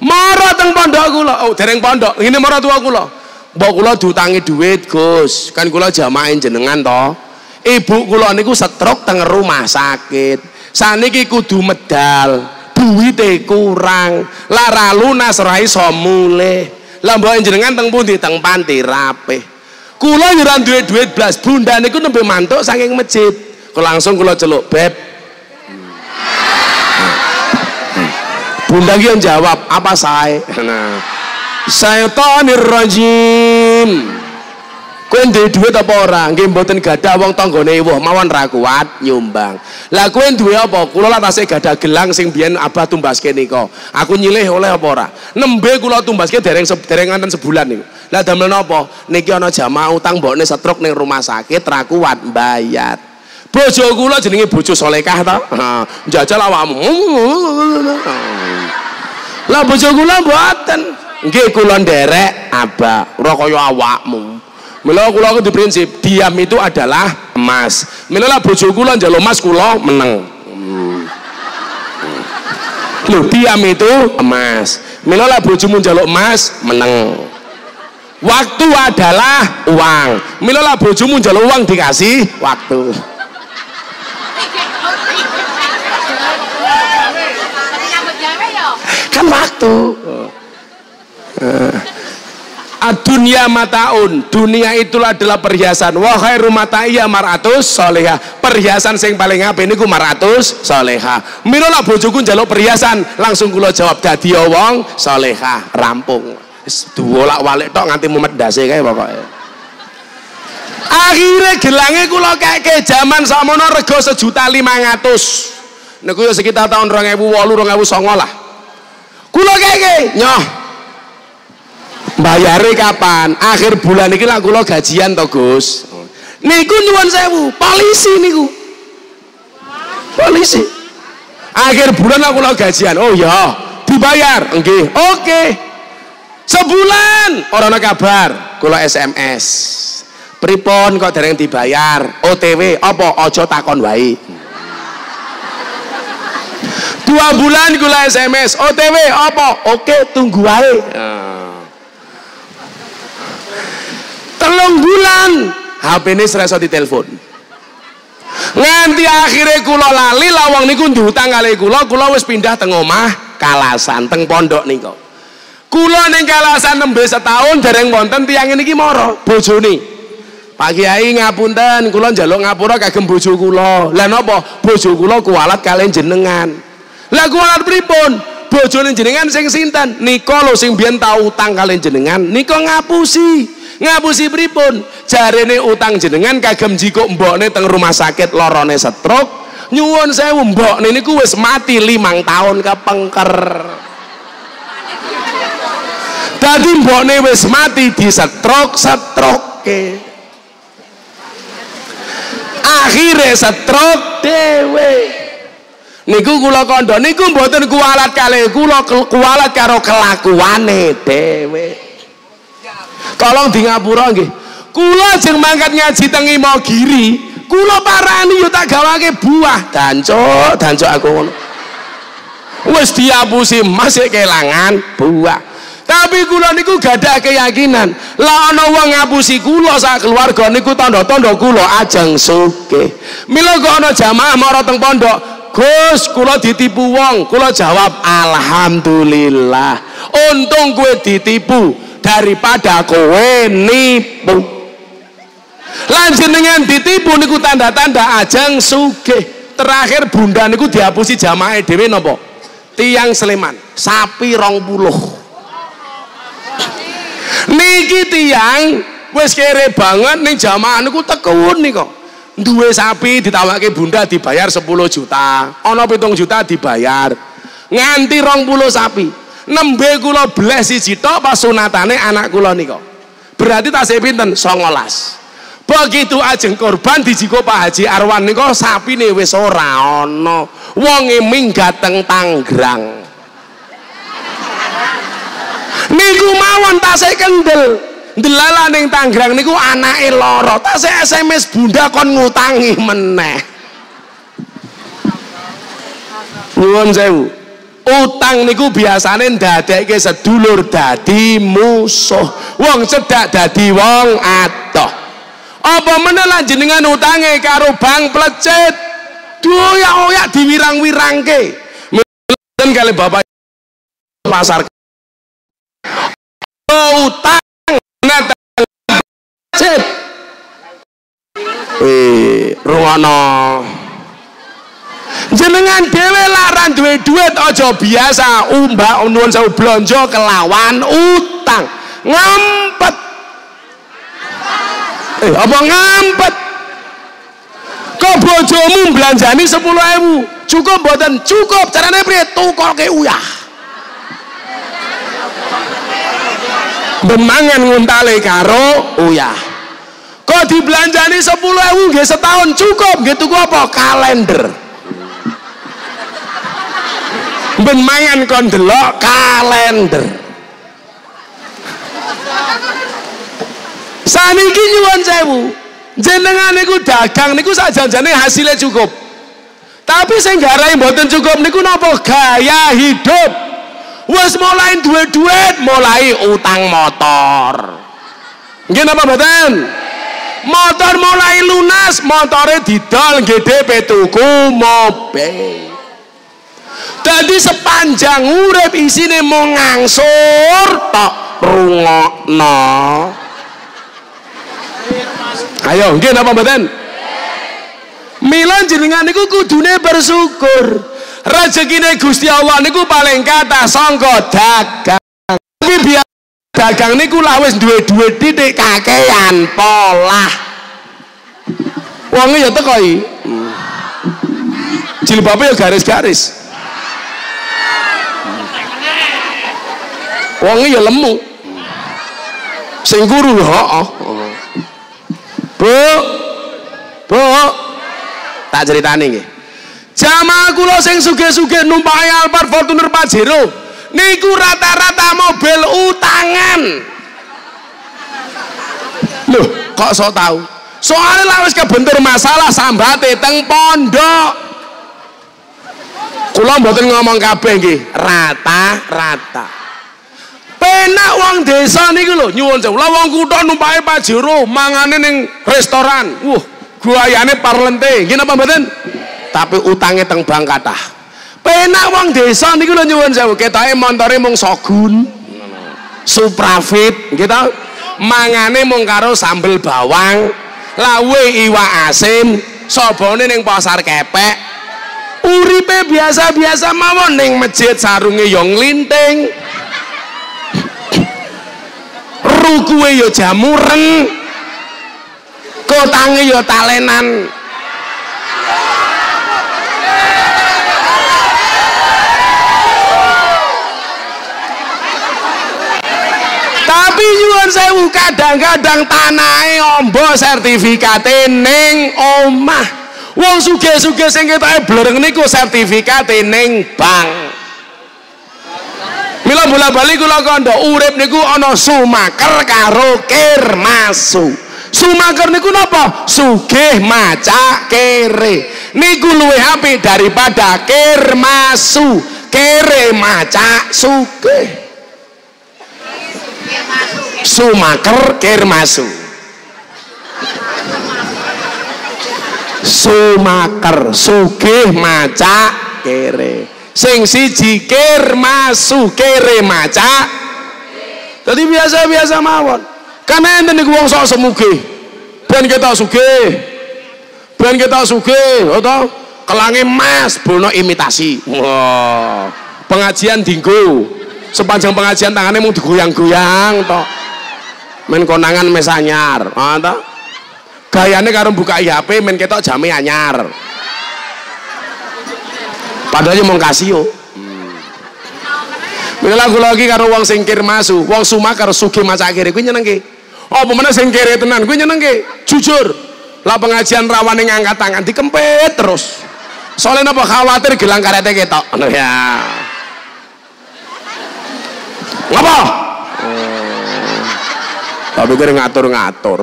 Mara teng pondok kula, oh dereng pondok, ngene mara tua kula. Mbok kula diutangi duit, Gus. Kan kula jamain jenengan to. Ibu kula niku stroke teng rumah sakit. Saniki kudu medal. Duwite kurang. Lara lunas ora iso mulih. Lah mbok jenengan teng pundi? Teng panti rapih. Kula yo ora duwe duit blas. Bunda niku nembe mantuk saking masjid. Kula langsung kula celuk, "Beb, Bunda ki jawab, apa saya? Nah, Syaitanir rajim. Kowe duwe duit apa ora? Nggih mboten gadah wong tanggane ewuh mawon ra kuat nyumbang. Lah kowe duwe apa? Lah tasih gadah gelang sing biyen Abah tumbaske nika. Aku nyilih oleh apa ora? Nembe kula tumbaske dereng dereng nganten sebulan niku. Lah damel napa? Niki ana jamaah utang mbokne setruk ning rumah sakit ra kuat bayar. Bojo kula jenenge bojo solekah to. Ha, njajal awakmu. Lah bojo kula. Nggih kula nderek abah, ora kaya awakmu. Mila kula kudu prinsip, diam itu adalah emas. Mila lah bojo kula njaluk emas kula meneng. Hmm. Loh, diam itu emas. Mila lah bojomu njaluk emas meneng. Waktu adalah uang. Mila lah bojomu njaluk uang dikasih waktu. Kan waktu. Adunia mataun, dunia itulah adalah perhiasan. Wa khairu mataiya maratus solehah. Perhiasan sing paling apik niku maratus solehah. Mirolah bojoku njaluk perhiasan, langsung kula jawab dadi wong solehah, rampung. Wis duwolak walik tok nganti mumet ndase kae pokoke. Akhirnya gelange kula keke jaman sakmono rego sejuta lima ngatus. Niku ya sekitar tahun 2008 2009 lah. Kula keke nyoh bayare kapan? Akhir bulan iki lak kula gajian to Gus? Niku nyuwun sewu polisi niku. Polisi. Akhir bulan aku lo gajian. Oh ya dibayar. Nggih oke. Sebulan. Orang kabar. Kula SMS pripun kok dereng dibayar? OTW apa? Ojo takon wae. Dua bulan kula SMS OTW apa? Oke tunggu wae. Ah. Telung bulan. HP ini serasa ditelepon. Nganti akhirnya kula lali lawang niku diutang kali kula kula wis pindah teng omah kalasan teng pondok niku. Kula ning kalasan nembe setahun dereng wonten tiyang niki mara bojone. Pak Kiai ngapunten kula njaluk ngapura kagem bojo kula. Lah napa? Bojo kula kualat kalian jenengan. Lah kualat pripun? Bojone jenengan sing sinten? Nika lho sing biyen tau utang kalian jenengan nika ngapusi ngapusi pripun? Jarene utang jenengan kagem jiko mbokne teng rumah sakit lorone stroke nyuwun sewu mbokne niku wis mati limang tahun kepengker dadi mbokne wis mati di stroke stroke akhirnya stroke dewe niku kula kandha niku mboten kualat kalih kula kualat karo kelakuane dewe tolong di ngapura nggih. Kula jeng mangkat ngaji teng Imogiri kula parani yo tak gawake buah. Dancuk dancuk aku ngono. Wis diapusi masih kelangan buah. Tapi kula niku gadah keyakinan. Lah ana wong ngapusi kula sak keluarga niku tanda-tanda kula ajeng sugih. Mila kok ana jamaah mara teng pondok Gus, kula ditipu wong. Kula jawab, alhamdulillah. Untung kowe ditipu daripada kowe nipu. Lan jenengan ditipu niku tanda-tanda ajeng sugih. Terakhir bunda niku dihapusi jamaah dhewe napa? Tiang Sleman, sapi rong puluh. Niki tiang wis kere banget ning jamaah niku tekun nika. Duwe sapi ditawake bunda dibayar 10 juta. Ana 7 juta dibayar. Nganti 20 sapi. Nembe kula bleh siji tok pas sunatane anak kula nika. Berarti tasih pinten? 19. Begitu ajeng korban dijiko Pak Haji Arwan nika sapine wis ora ana. Wonge minggat teng Tanggrang. niku mawon tasih kendel ndelala ning Tangerang niku anake lara tasih SMS bunda kon ngutangi meneh nyuwun sewu utang niku biasane ndadekke sedulur dadi musuh. Wong cedak dadi wong adoh apa meneh jenengan utange karo bank plecet doyak-oyak diwirang-wirangke. Mboten kali bapak pasar. Utang cep eh rungono jenengan dhewe laran duwe duit aja biasa. Umbak nuwun sewu blonjo kelawan utang. Ngampet eh apa ngampet kok bojomu belanjani 10.000 cukup mboten? Cukup. Carane priye tukoke uyah. Bemangan nguntale karo uyah. Kok dibelanjani 10 ewu nggih setahun? Cukup. Nggih tuku apa? Kalender bemangan kon delok kalender. Saniki nyuwun sewu. Jenengan niku dagang niku sajanjane hasilnya cukup. Tapi sing garai mboten cukup niku napa? Gaya hidup. Wis mulai duwe duit mulai utang motor. Nggih napa mboten? Motor mulai lunas motore didol GDP tuku mobil jadi sepanjang urip isine mau ngangsur tok rungokno. Ayo nggih napa Milan jenengan niku kudune bersyukur. Rezekine Gusti Allah niku paling kata sangka dagang. Tapi biar dagang niku lah wis duwe duwe titik kakean polah. Wonge ya teko iki. Hmm. jilbabe ya garis-garis wonge ya lemu sing guru ya heeh Bu Bu tak ceritani nggih Jamaah kula sing sugih-sugih numpaki Alphard Fortuner Pajero niku rata-rata mobil utangan. Loh, kok sok tahu? Soalnya lah wis kebentur masalah sambate teng pondok. Kula mboten ngomong kabeh nggih, rata-rata. Penak wong desa niku lho nyuwun sewu. Lah wong kutha numpake Pajero mangane ning restoran. Wah, guayane parlente. Nggih napa mboten? Tapi utange teng bank kathah. Penak wong desa niku lho nyuwun sewu. Ketoke montore mung Sogun. Suprafit, nggih? Mangane mung karo sambel bawang, lawe iwak asin, sobone ning pasar kepek. Uripe biasa-biasa mawon ning masjid sarunge yo nglinting. Rukuwe yo jamuren. Kotange yo talenan. Tapi nyuwun sewu kadang-kadang tanahe ombo sertifikate ning omah. Wong sugih-sugih sing ketoke blereng niku sertifikate ning bank. Mila bola bali kula kandha urip niku ana sumaker karo kirmasu. Sumaker niku napa? Sugih maca kere. Niku luwih apik daripada kirmasu. Kere maca sugih. Sumaker kirmasu. Sumaker sugih maca kere. Sing siji kirmasu kere maca. Jadi biasa-biasa mawon. Karena enten niku wong sok semugih. Ben kita sugih. Ben kita sugih, atau kelange emas bono imitasi. Wah, pengajian dinggo. Sepanjang pengajian tangannya mau digoyang-goyang tok. Men konangan mes anyar, ah toh? Gayane karo buka IHP men ketok jame anyar. Padahal yo mung Casio. Mila lagu lagi karo wong sing masu, wong suma karo sugih maca kiri kuwi nyenengke. Apa meneh sing kere tenan kuwi nyenengke. Jujur. Lah pengajian rawane ngangkat tangan dikempet terus. Soalnya napa khawatir gelang karete ketok. Ngono ya. Ngapa? Tapi kira ngatur-ngatur.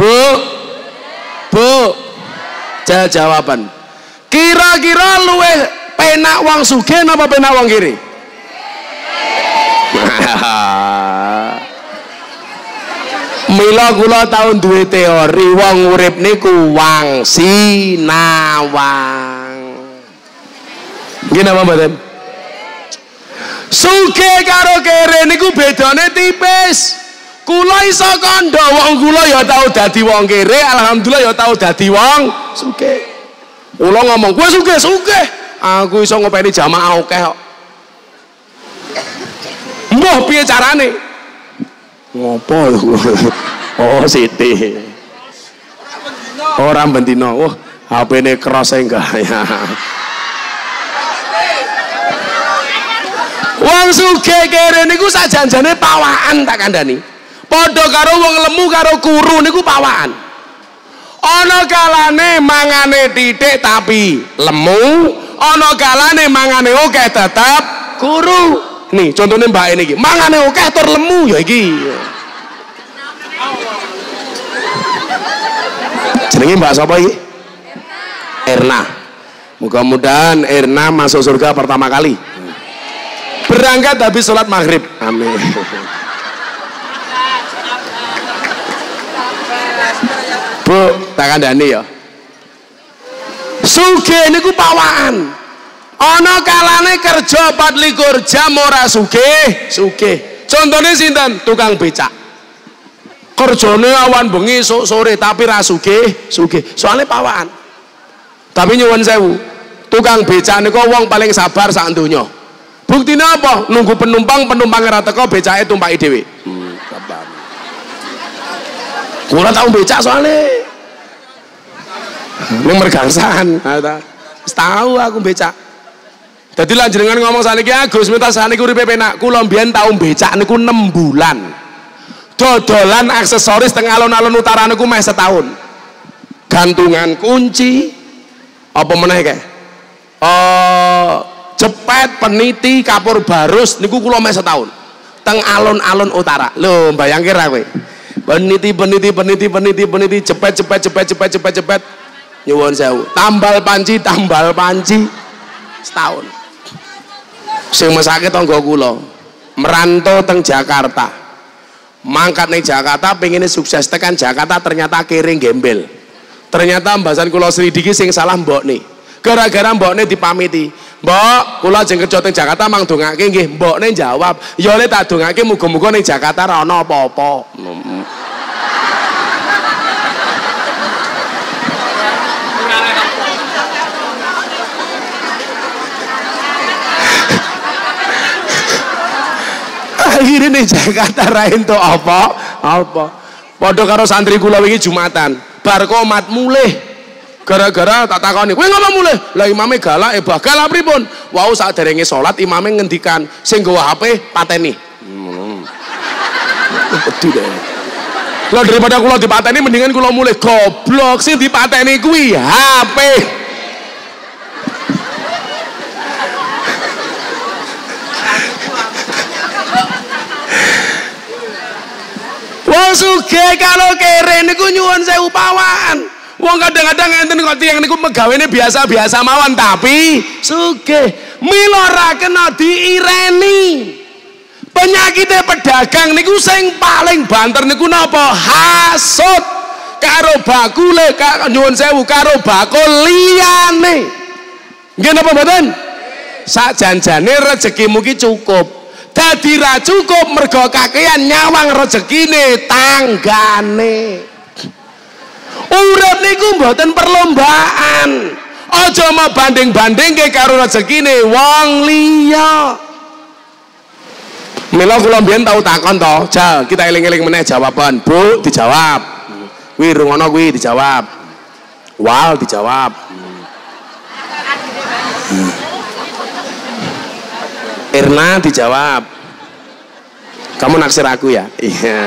Bu, bu, jawab jawaban. Kira-kira luwe penak wong sugih napa penak wong kiri? Mila kula tahun duwe teori wong urip niku wang sinawang. Nggih napa mboten? Sugih karo kere niku bedane tipis. Kula iso kandha wong kula ya tau dadi wong kere, alhamdulillah ya tau dadi wong sugih. Kula ngomong, "Kowe sugih, sugih." Aku iso ngopeni jamaah akeh kok. Mbah piye carane? Ngopo? Oh, Siti. Ora bendina. Wah, HP-ne keras enggak ya. Wong sugih kere niku sajanjane pawaan tak kandhani. Padha karo wong lemu karo kuru niku pawaan. Ana kalane mangane titik tapi lemu, ana kalane mangane akeh tetep kuru. Nih, contohnya Mbak ini iki. Mangane akeh tur lemu ya iki. Jenenge Mbak sapa iki? Erna. Mudah-mudahan Erna masuk surga pertama kali berangkat habis sholat maghrib amin bu tak kandani ya. Suge niku pawaan ana kalane kerja 24 jam ora sugih sugih contohnya sinten? Tukang becak. Kerjane awan bengi sok sore tapi ra sugih sugih soalnya pawaan tapi nyuwun sewu tukang becak niku wong paling sabar sak donya. Buktinya apa? Nunggu penumpang, penumpang ora teko becake tumpaki dhewe. Hmm, sabar. Kula tau becak soalnya. Ning mergangsan, Wis tahu aku becak. Dadi lan jenengan ngomong saniki Agus minta saniki uripe penak. Kula mbiyen tau becak niku 6 bulan. dodolan aksesoris teng alun-alun utara niku meh setahun. Gantungan kunci apa meneh kayak eh jepet peniti kapur barus niku kula meh setahun. Teng alun-alun utara. Lho bayangke ra kowe. Peniti peniti peniti peniti peniti jepet jepet jepet jepet jepet jepet nyuwun sewu. Tambal panci tambal panci. Setahun. Sing mesake tangga kula. Merantau teng Jakarta. Mangkat nih Jakarta pengen sukses tekan Jakarta ternyata kering gembel. Ternyata mbasan kula selidiki sing salah mbok nih gara-gara mbok nih dipamiti. Mbok kula jeng kerja teng Jakarta mang dongake nggih. Mbok nih jawab ya oleh tak dongake muga-muga ning Jakarta ra ono apa-apa akhirnya nih Jakarta rain tuh apa? Apa? Padha karo santri kula wingi Jumatan. Bar komat mulih. Gara-gara tak takoni kowe ngapa mulih? Lah imame galak eh bagal lah pripun? Wau saderenge salat imame ngendikan sing HP pateni. Hmm. Wedi deh. Lah daripada kula dipateni mendingan kula mulih goblok. Sing dipateni kuwi HP. Wong sugih kalau kere niku nyuwun sewu pawaan. Wong kadang-kadang enten kok tiyang niku megawene biasa-biasa mawon tapi sugih. Mila ra kena diireni. Penyakitnya pedagang niku sing paling banter niku napa? Hasud karo bakule karo nyuwun sewu karo bakul liyane. Nggih napa mboten? Sak janjane rezekimu ki cukup. Dadi ra cukup mergo kakean nyawang rezekine tanggane. Urip niku mboten perlombaan. Aja mau banding-bandingke karo rezekine wong liya. Mila kula mbiyen tau takon to, Jal, kita eling-eling meneh jawaban. Bu, dijawab. Kuwi rungono kuwi dijawab. Wal dijawab. Irna dijawab. Kamu naksir aku ya? Iya.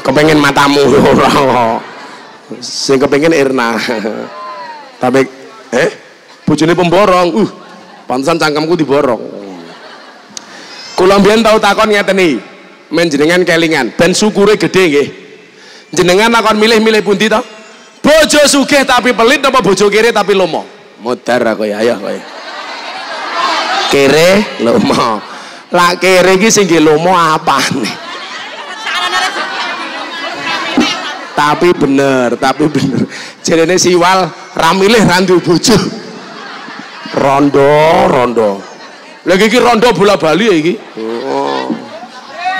Kepengen matamu. Sing kepengen Irna. Tapi eh bojone pemborong. Uh, pantesan cangkemku diborong. Kula mbiyen tau takon ngeten iki. Men jenengan kelingan, ben syukure gede nggih. Jenengan takon milih-milih pundi to? Bojo sugih tapi pelit apa bojo kere tapi lomo? Mudar aku ya, ayo kowe. Kere lomo. Lah kere iki sing lomo apane? tapi bener tapi bener jadi siwal ramilih randu bojo rondo rondo lagi iki rondo bola bali ya iki oh.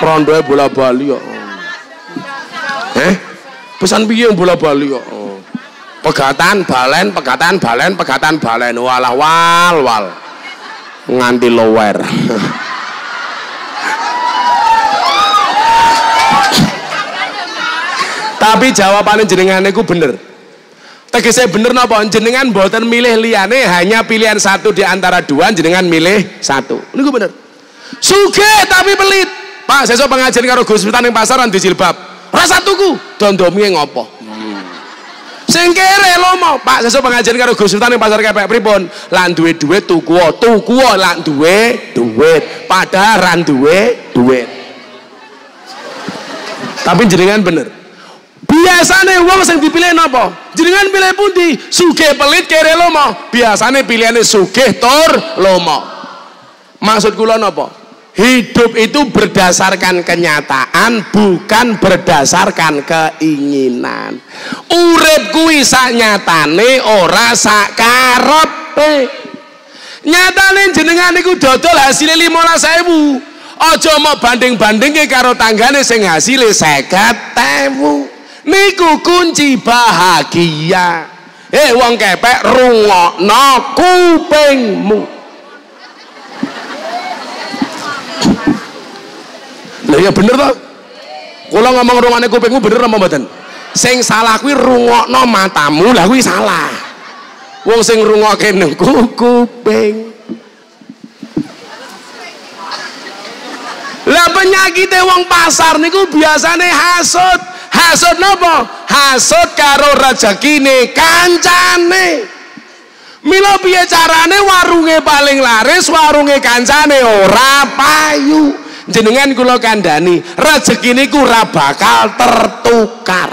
rondo bola bali ya eh pesan piye bola bali ya oh. Pegatan balen pegatan balen pegatan balen. Walah wal wal. Nganti lower. Tapi jawabannya jenengan itu bener. Tegesnya bener napa? Jenengan buatan milih liane hanya pilihan satu di antara dua jenengan milih satu. Ini gue bener. Suge tapi pelit. Pak saya pengajian karo Gus Miftah ning pasaran di jilbab. Rasa tuku. Dondomi ngopo sing kere lomo pak saya pengajian karo Gus Miftah ning pasar kepek pripun? Lan duwe duit tuku tuku lan duwe duit. Padahal ran duwe duit. Tapi jenengan bener. Biasanya uang yang dipilih apa? jenengan pilih pundi? Sugih pelit kere lomo biasanya pilihannya sugih tur lomo maksud kula napa hidup itu berdasarkan kenyataan bukan berdasarkan keinginan. Urip kuwi sak nyatane ora sak karepe. Nyatane jenengan niku dodol hasilnya 15.000 aja mau banding-bandingke karo tanggane sing hasilnya 50.000 niku kunci bahagia. Eh wong kepek rungokno kupingmu lah ya bener toh kula ngomong rungokne kupingmu bener apa mboten sing salah kuwi rungokno matamu lah kuwi salah wong sing rungokke nengku kuping Lah penyakite wong pasar niku biasane hasud. Hasud napa? Hasud karo rezekine kancane. Mila piye carane warunge paling laris, warunge kancane ora payu. Jenengan kula kandhani, rezeki niku ora bakal tertukar.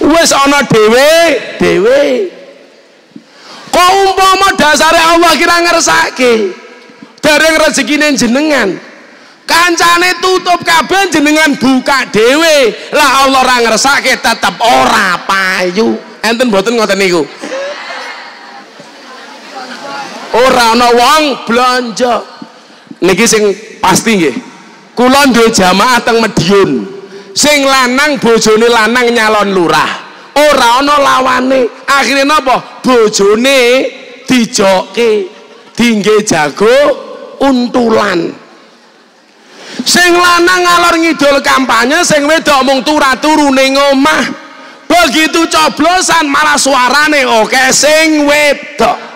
Wis ana dhewe, dhewe. Kok umpama dasare Allah kira ngersake. Dereng rezekine jenengan. Kancane tutup kabeh jenengan buka dhewe. Lah Allah ora ngersake tetep ora payu. Enten mboten ngoten niku. Ora ana wong blanja. Niki sing pasti nggih. Kula duwe jamaah teng Madiun. Sing lanang bojone lanang nyalon lurah. Ora ana lawane. Akhire napa? Bojone dijoke dingge jago untulan. Sing lanang ngalor ngidul kampanye, sing wedok mung turu-turu ning omah. Begitu coblosan malah suarane oke sing wedok.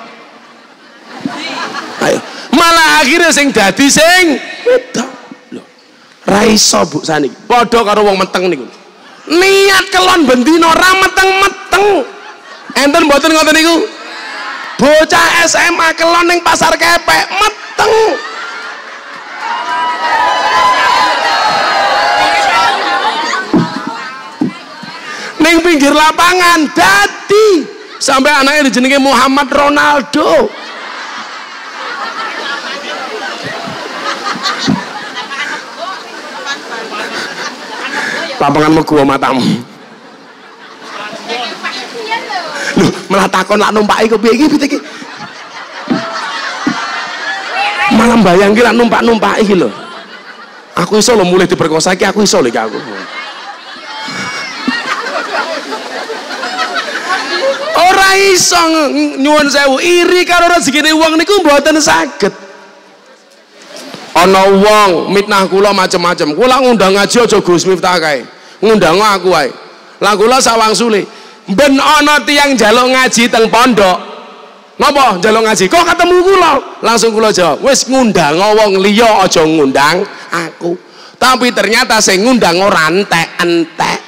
Malah akhirnya sing dadi sing wedok. Ra iso Bu saniki. Padha karo wong meteng niku. Niat kelon bendina ra meteng-meteng. Enten mboten ngoten niku? Bocah SMA kelon ning pasar kepek meteng. ning pinggir lapangan dadi sampai anaknya dijenenge Muhammad Ronaldo lapangan megu matamu. Loh, malah takon lak numpak iku piye iki iki? Malah bayangke lak numpak-numpak iki lho. Aku iso lho mulai diperkosa iki aku iso lho iki aku. Ora iso nyuwun sewu iri karo rezekine wong niku mboten saged ana wong mitnah kula macem-macem. Kula ngundang ngaji aja Gus Miftah kae. Ngundang aku wae lah kula sawangsule ben ana tiyang njaluk ngaji teng pondok. Napa njaluk ngaji? Kok ketemu kula? Langsung kula jawab wis ngundang wong liya aja ngundang aku. Tapi ternyata sing ngundang ora entek-entek.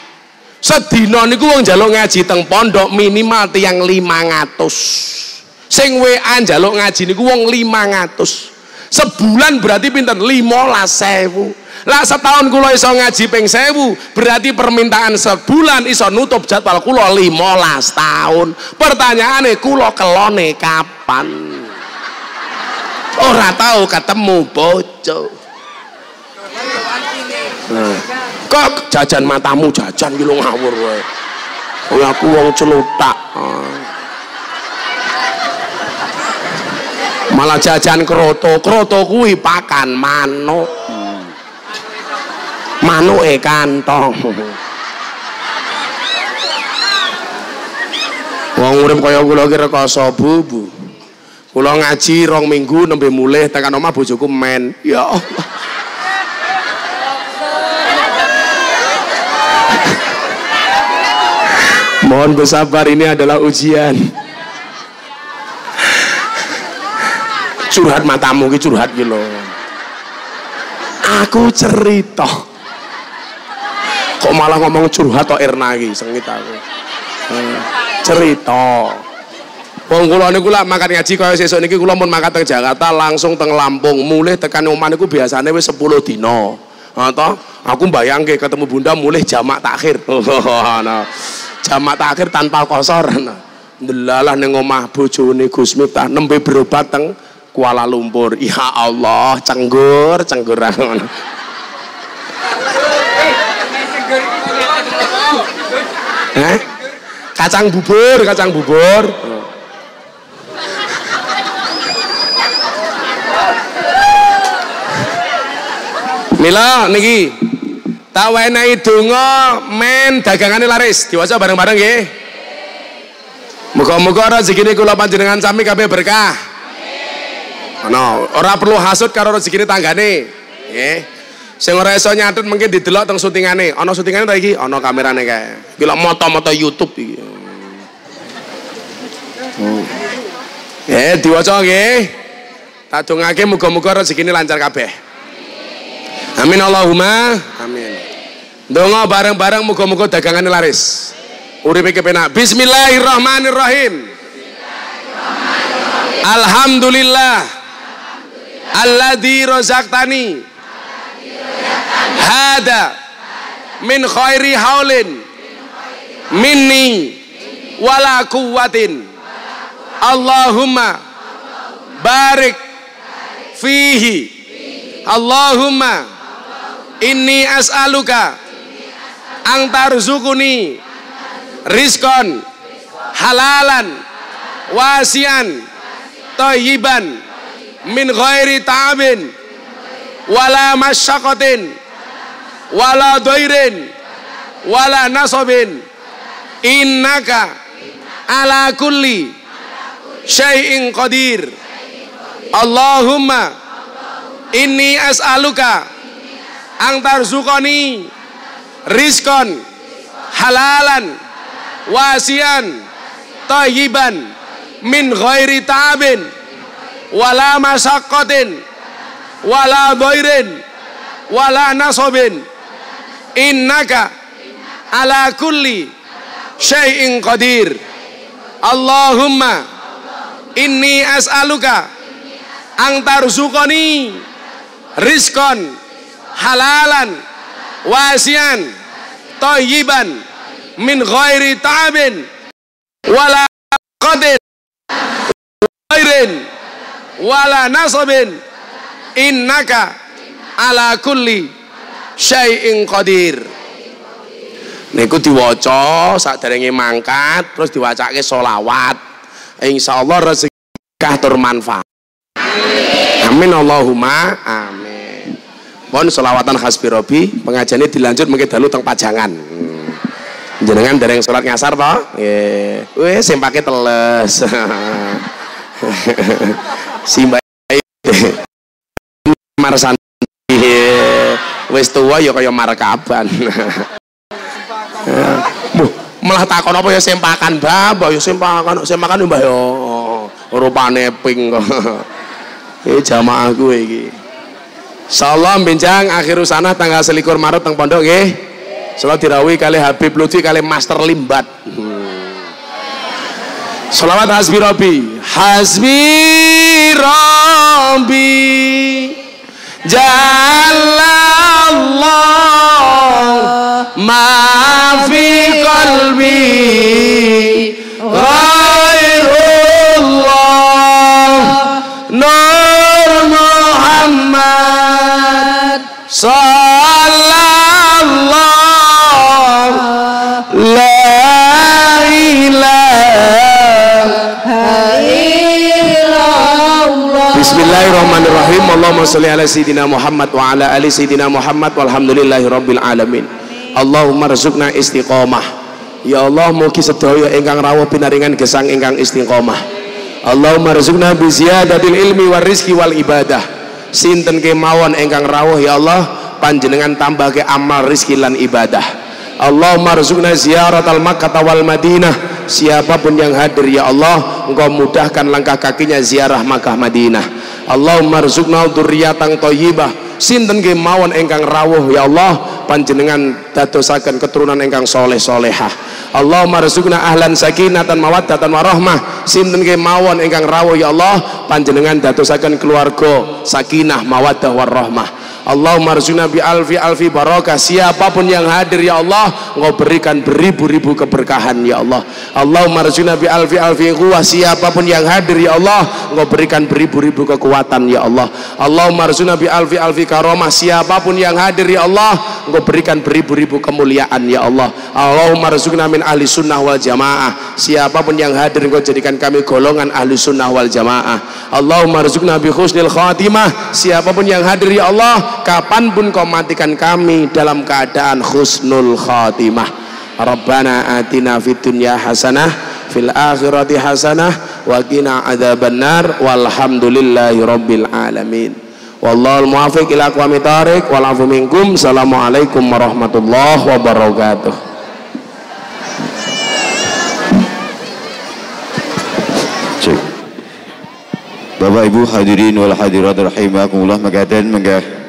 Sedina niku wong njaluk ngaji teng pondok minimal tiyang 500 sing WA njaluk ngaji niku wong 500 sebulan berarti pinten? 15.000 lah setahun kula iso ngaji ping 1000 berarti permintaan sebulan iso nutup jadwal kula 15 tahun. Pertanyaane kula kelone kapan? Ora tahu ketemu bojo. Nah. kok jajan matamu jajan gitu ngawur oh, aku wong celutak malah jajan kroto kroto kuwi pakan manuk. E kantong. Wong urip kaya kula ki rekoso bubu kula ngaji rong minggu nembe mulih tekan omah bojoku men. Ya Allah. Mohon bersabar ini adalah ujian. Curhat matamu ki curhat ki lho. Aku cerita. Kok malah ngomong curhat tok Erna iki sengit aku. Hmm. Cerita. Wong kula niku lak makan ngaji kaya sesuk niki kula mun makan teng Jakarta langsung teng Lampung, mulih tekan omah niku biasane wis 10 dina. Ha aku mbayangke ketemu Bunda mulih jamak takhir. nah jamak takhir tanpa kosor ndelalah ning omah bojone Gus Miftah nembe berobat teng Kuala Lumpur ya Allah cenggur cenggur eh? kacang bubur kacang bubur Mila niki Tak wenehi donga men dagangane laris. Diwaca bareng-bareng nggih. Muga-muga rezekine kula panjenengan sami kabeh berkah. Ana, ora perlu hasud karo rezekine tanggane. Nggih. Sing ora iso nyatet mungkin didelok teng syutingane. Ana syutingane ta iki? Ana kamerane kae. Iki lak moto-moto YouTube iki. Hmm. Eh, diwaca nggih. Tak dongake muga-muga rezekine lancar kabeh. Amin Allahumma amin. Donga bareng-bareng muga-muga dagangane laris. Uripe kepenak. Bismillahirrahmanirrahim. Alhamdulillah. Alladzi razaqtani. Hada. Min khairi haulin. Minni. Wala quwwatin. Allahumma barik fihi. Allahumma inni as'aluka ang tarzukuni rizkon halalan wasian toyiban min ghairi ta'abin wala masyakotin wala doirin wala nasobin innaka ala kulli syai'in qadir. Allahumma inni as'aluka ang tarzukoni rizkon halalan wasian tayyiban min ghairi ta'abin wala masakkotin. Wala doirin wala nasobin. Innaka ala kulli syai'in qadir. Allahumma inni as'aluka ang tarzukoni rizkon halalan wasian toyiban min ghairi ta'abin wala qadir wala nasabin. Innaka ala kulli syai'in qadir. Niku diwaca saderenge mangkat terus diwacake selawat. Insyaallah rezeki tur manfaat amin Allahumma amin. Mohon selawatan hasbi robi pengajiannya dilanjut mungkin dalu teng pajangan. Hmm. jenengan dereng sholat ngasar toh? Nggih. Wis sing pake teles simbai marsan wis tua ya kaya markaban Buh, malah takon apa ya sempakan bab ya sempakan sempakan mbah ya rupane pink kok. Ini jamaah gue iki. Salam benjang akhir sana tanggal selikur Maret teng pondok nggih. Salat dirawi kali Habib Lutfi kali Master Limbat. Hmm. Salawat hasbi Rabbi. Hasbi Rabbi. Jalallah ma fi qalbi Bismillahirrahmanirrahim. Allahumma sholli ala sayyidina Muhammad wa ala ali sayyidina Muhammad walhamdulillahi rabbil alamin. Allahumma rizukna istiqomah. Ya Allah mugi sedaya ingkang rawuh pinaringan gesang ingkang istiqomah. Allahumma rizukna bi ziyadatil ilmi war rizki wal ibadah. Sinten kemawon ingkang rawuh ya Allah panjenengan tambah ke amal rizki lan ibadah. Allahumma rizukna ziyaratal Makkah wal Madinah. Siapa pun yang hadir ya Allah, Engkau mudahkan langkah kakinya ziarah Makkah Madinah. Allahumma rizukna dzurriatan thayyibah. Sinten kemawon ingkang rawuh ya Allah? Panjenengan dadosaken keturunan ingkang soleh solehah Allahumma rizukna ahlan sakinatan mawaddatan warahmah sinten kemawon ingkang rawuh ya Allah? Panjenengan dadosaken keluarga sakinah mawaddah warahmah Allahumma rizukna bi alfi alfi barakah siapa pun yang hadir ya Allah engkau berikan beribu-ribu keberkahan ya Allah. Allahumma rizukna bi alfi alfi quwwah. Siapa pun yang hadir ya Allah engkau berikan beribu-ribu kekuatan ya Allah. Allahumma rizukna bi alfi alfi karomah. Siapa pun yang hadir ya Allah engkau berikan beribu-ribu kemuliaan ya Allah. Allahumma rizukna min ahli sunnah wal jamaah. Siapa pun yang hadir engkau jadikan kami golongan ahli sunnah wal jamaah. Allahumma rizukna bi husnil khatimah. Siapa pun yang hadir ya Allah kapan pun kau matikan kami dalam keadaan husnul khatimah Rabbana atina fid dunya hasanah fil akhirati hasanah wa qina adzabannar walhamdulillahi rabbil alamin Wallahul muwaffiq ila aqwamit thariq wal afu minkum. Assalamualaikum warahmatullahi wabarakatuh. Bapak Ibu hadirin wal hadirat rahimakumullah mekaten menggah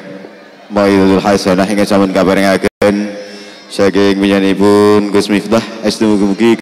Maidatul Hasanah hingga sampun kabarengaken saking menyanipun Gus Miftah estu mugi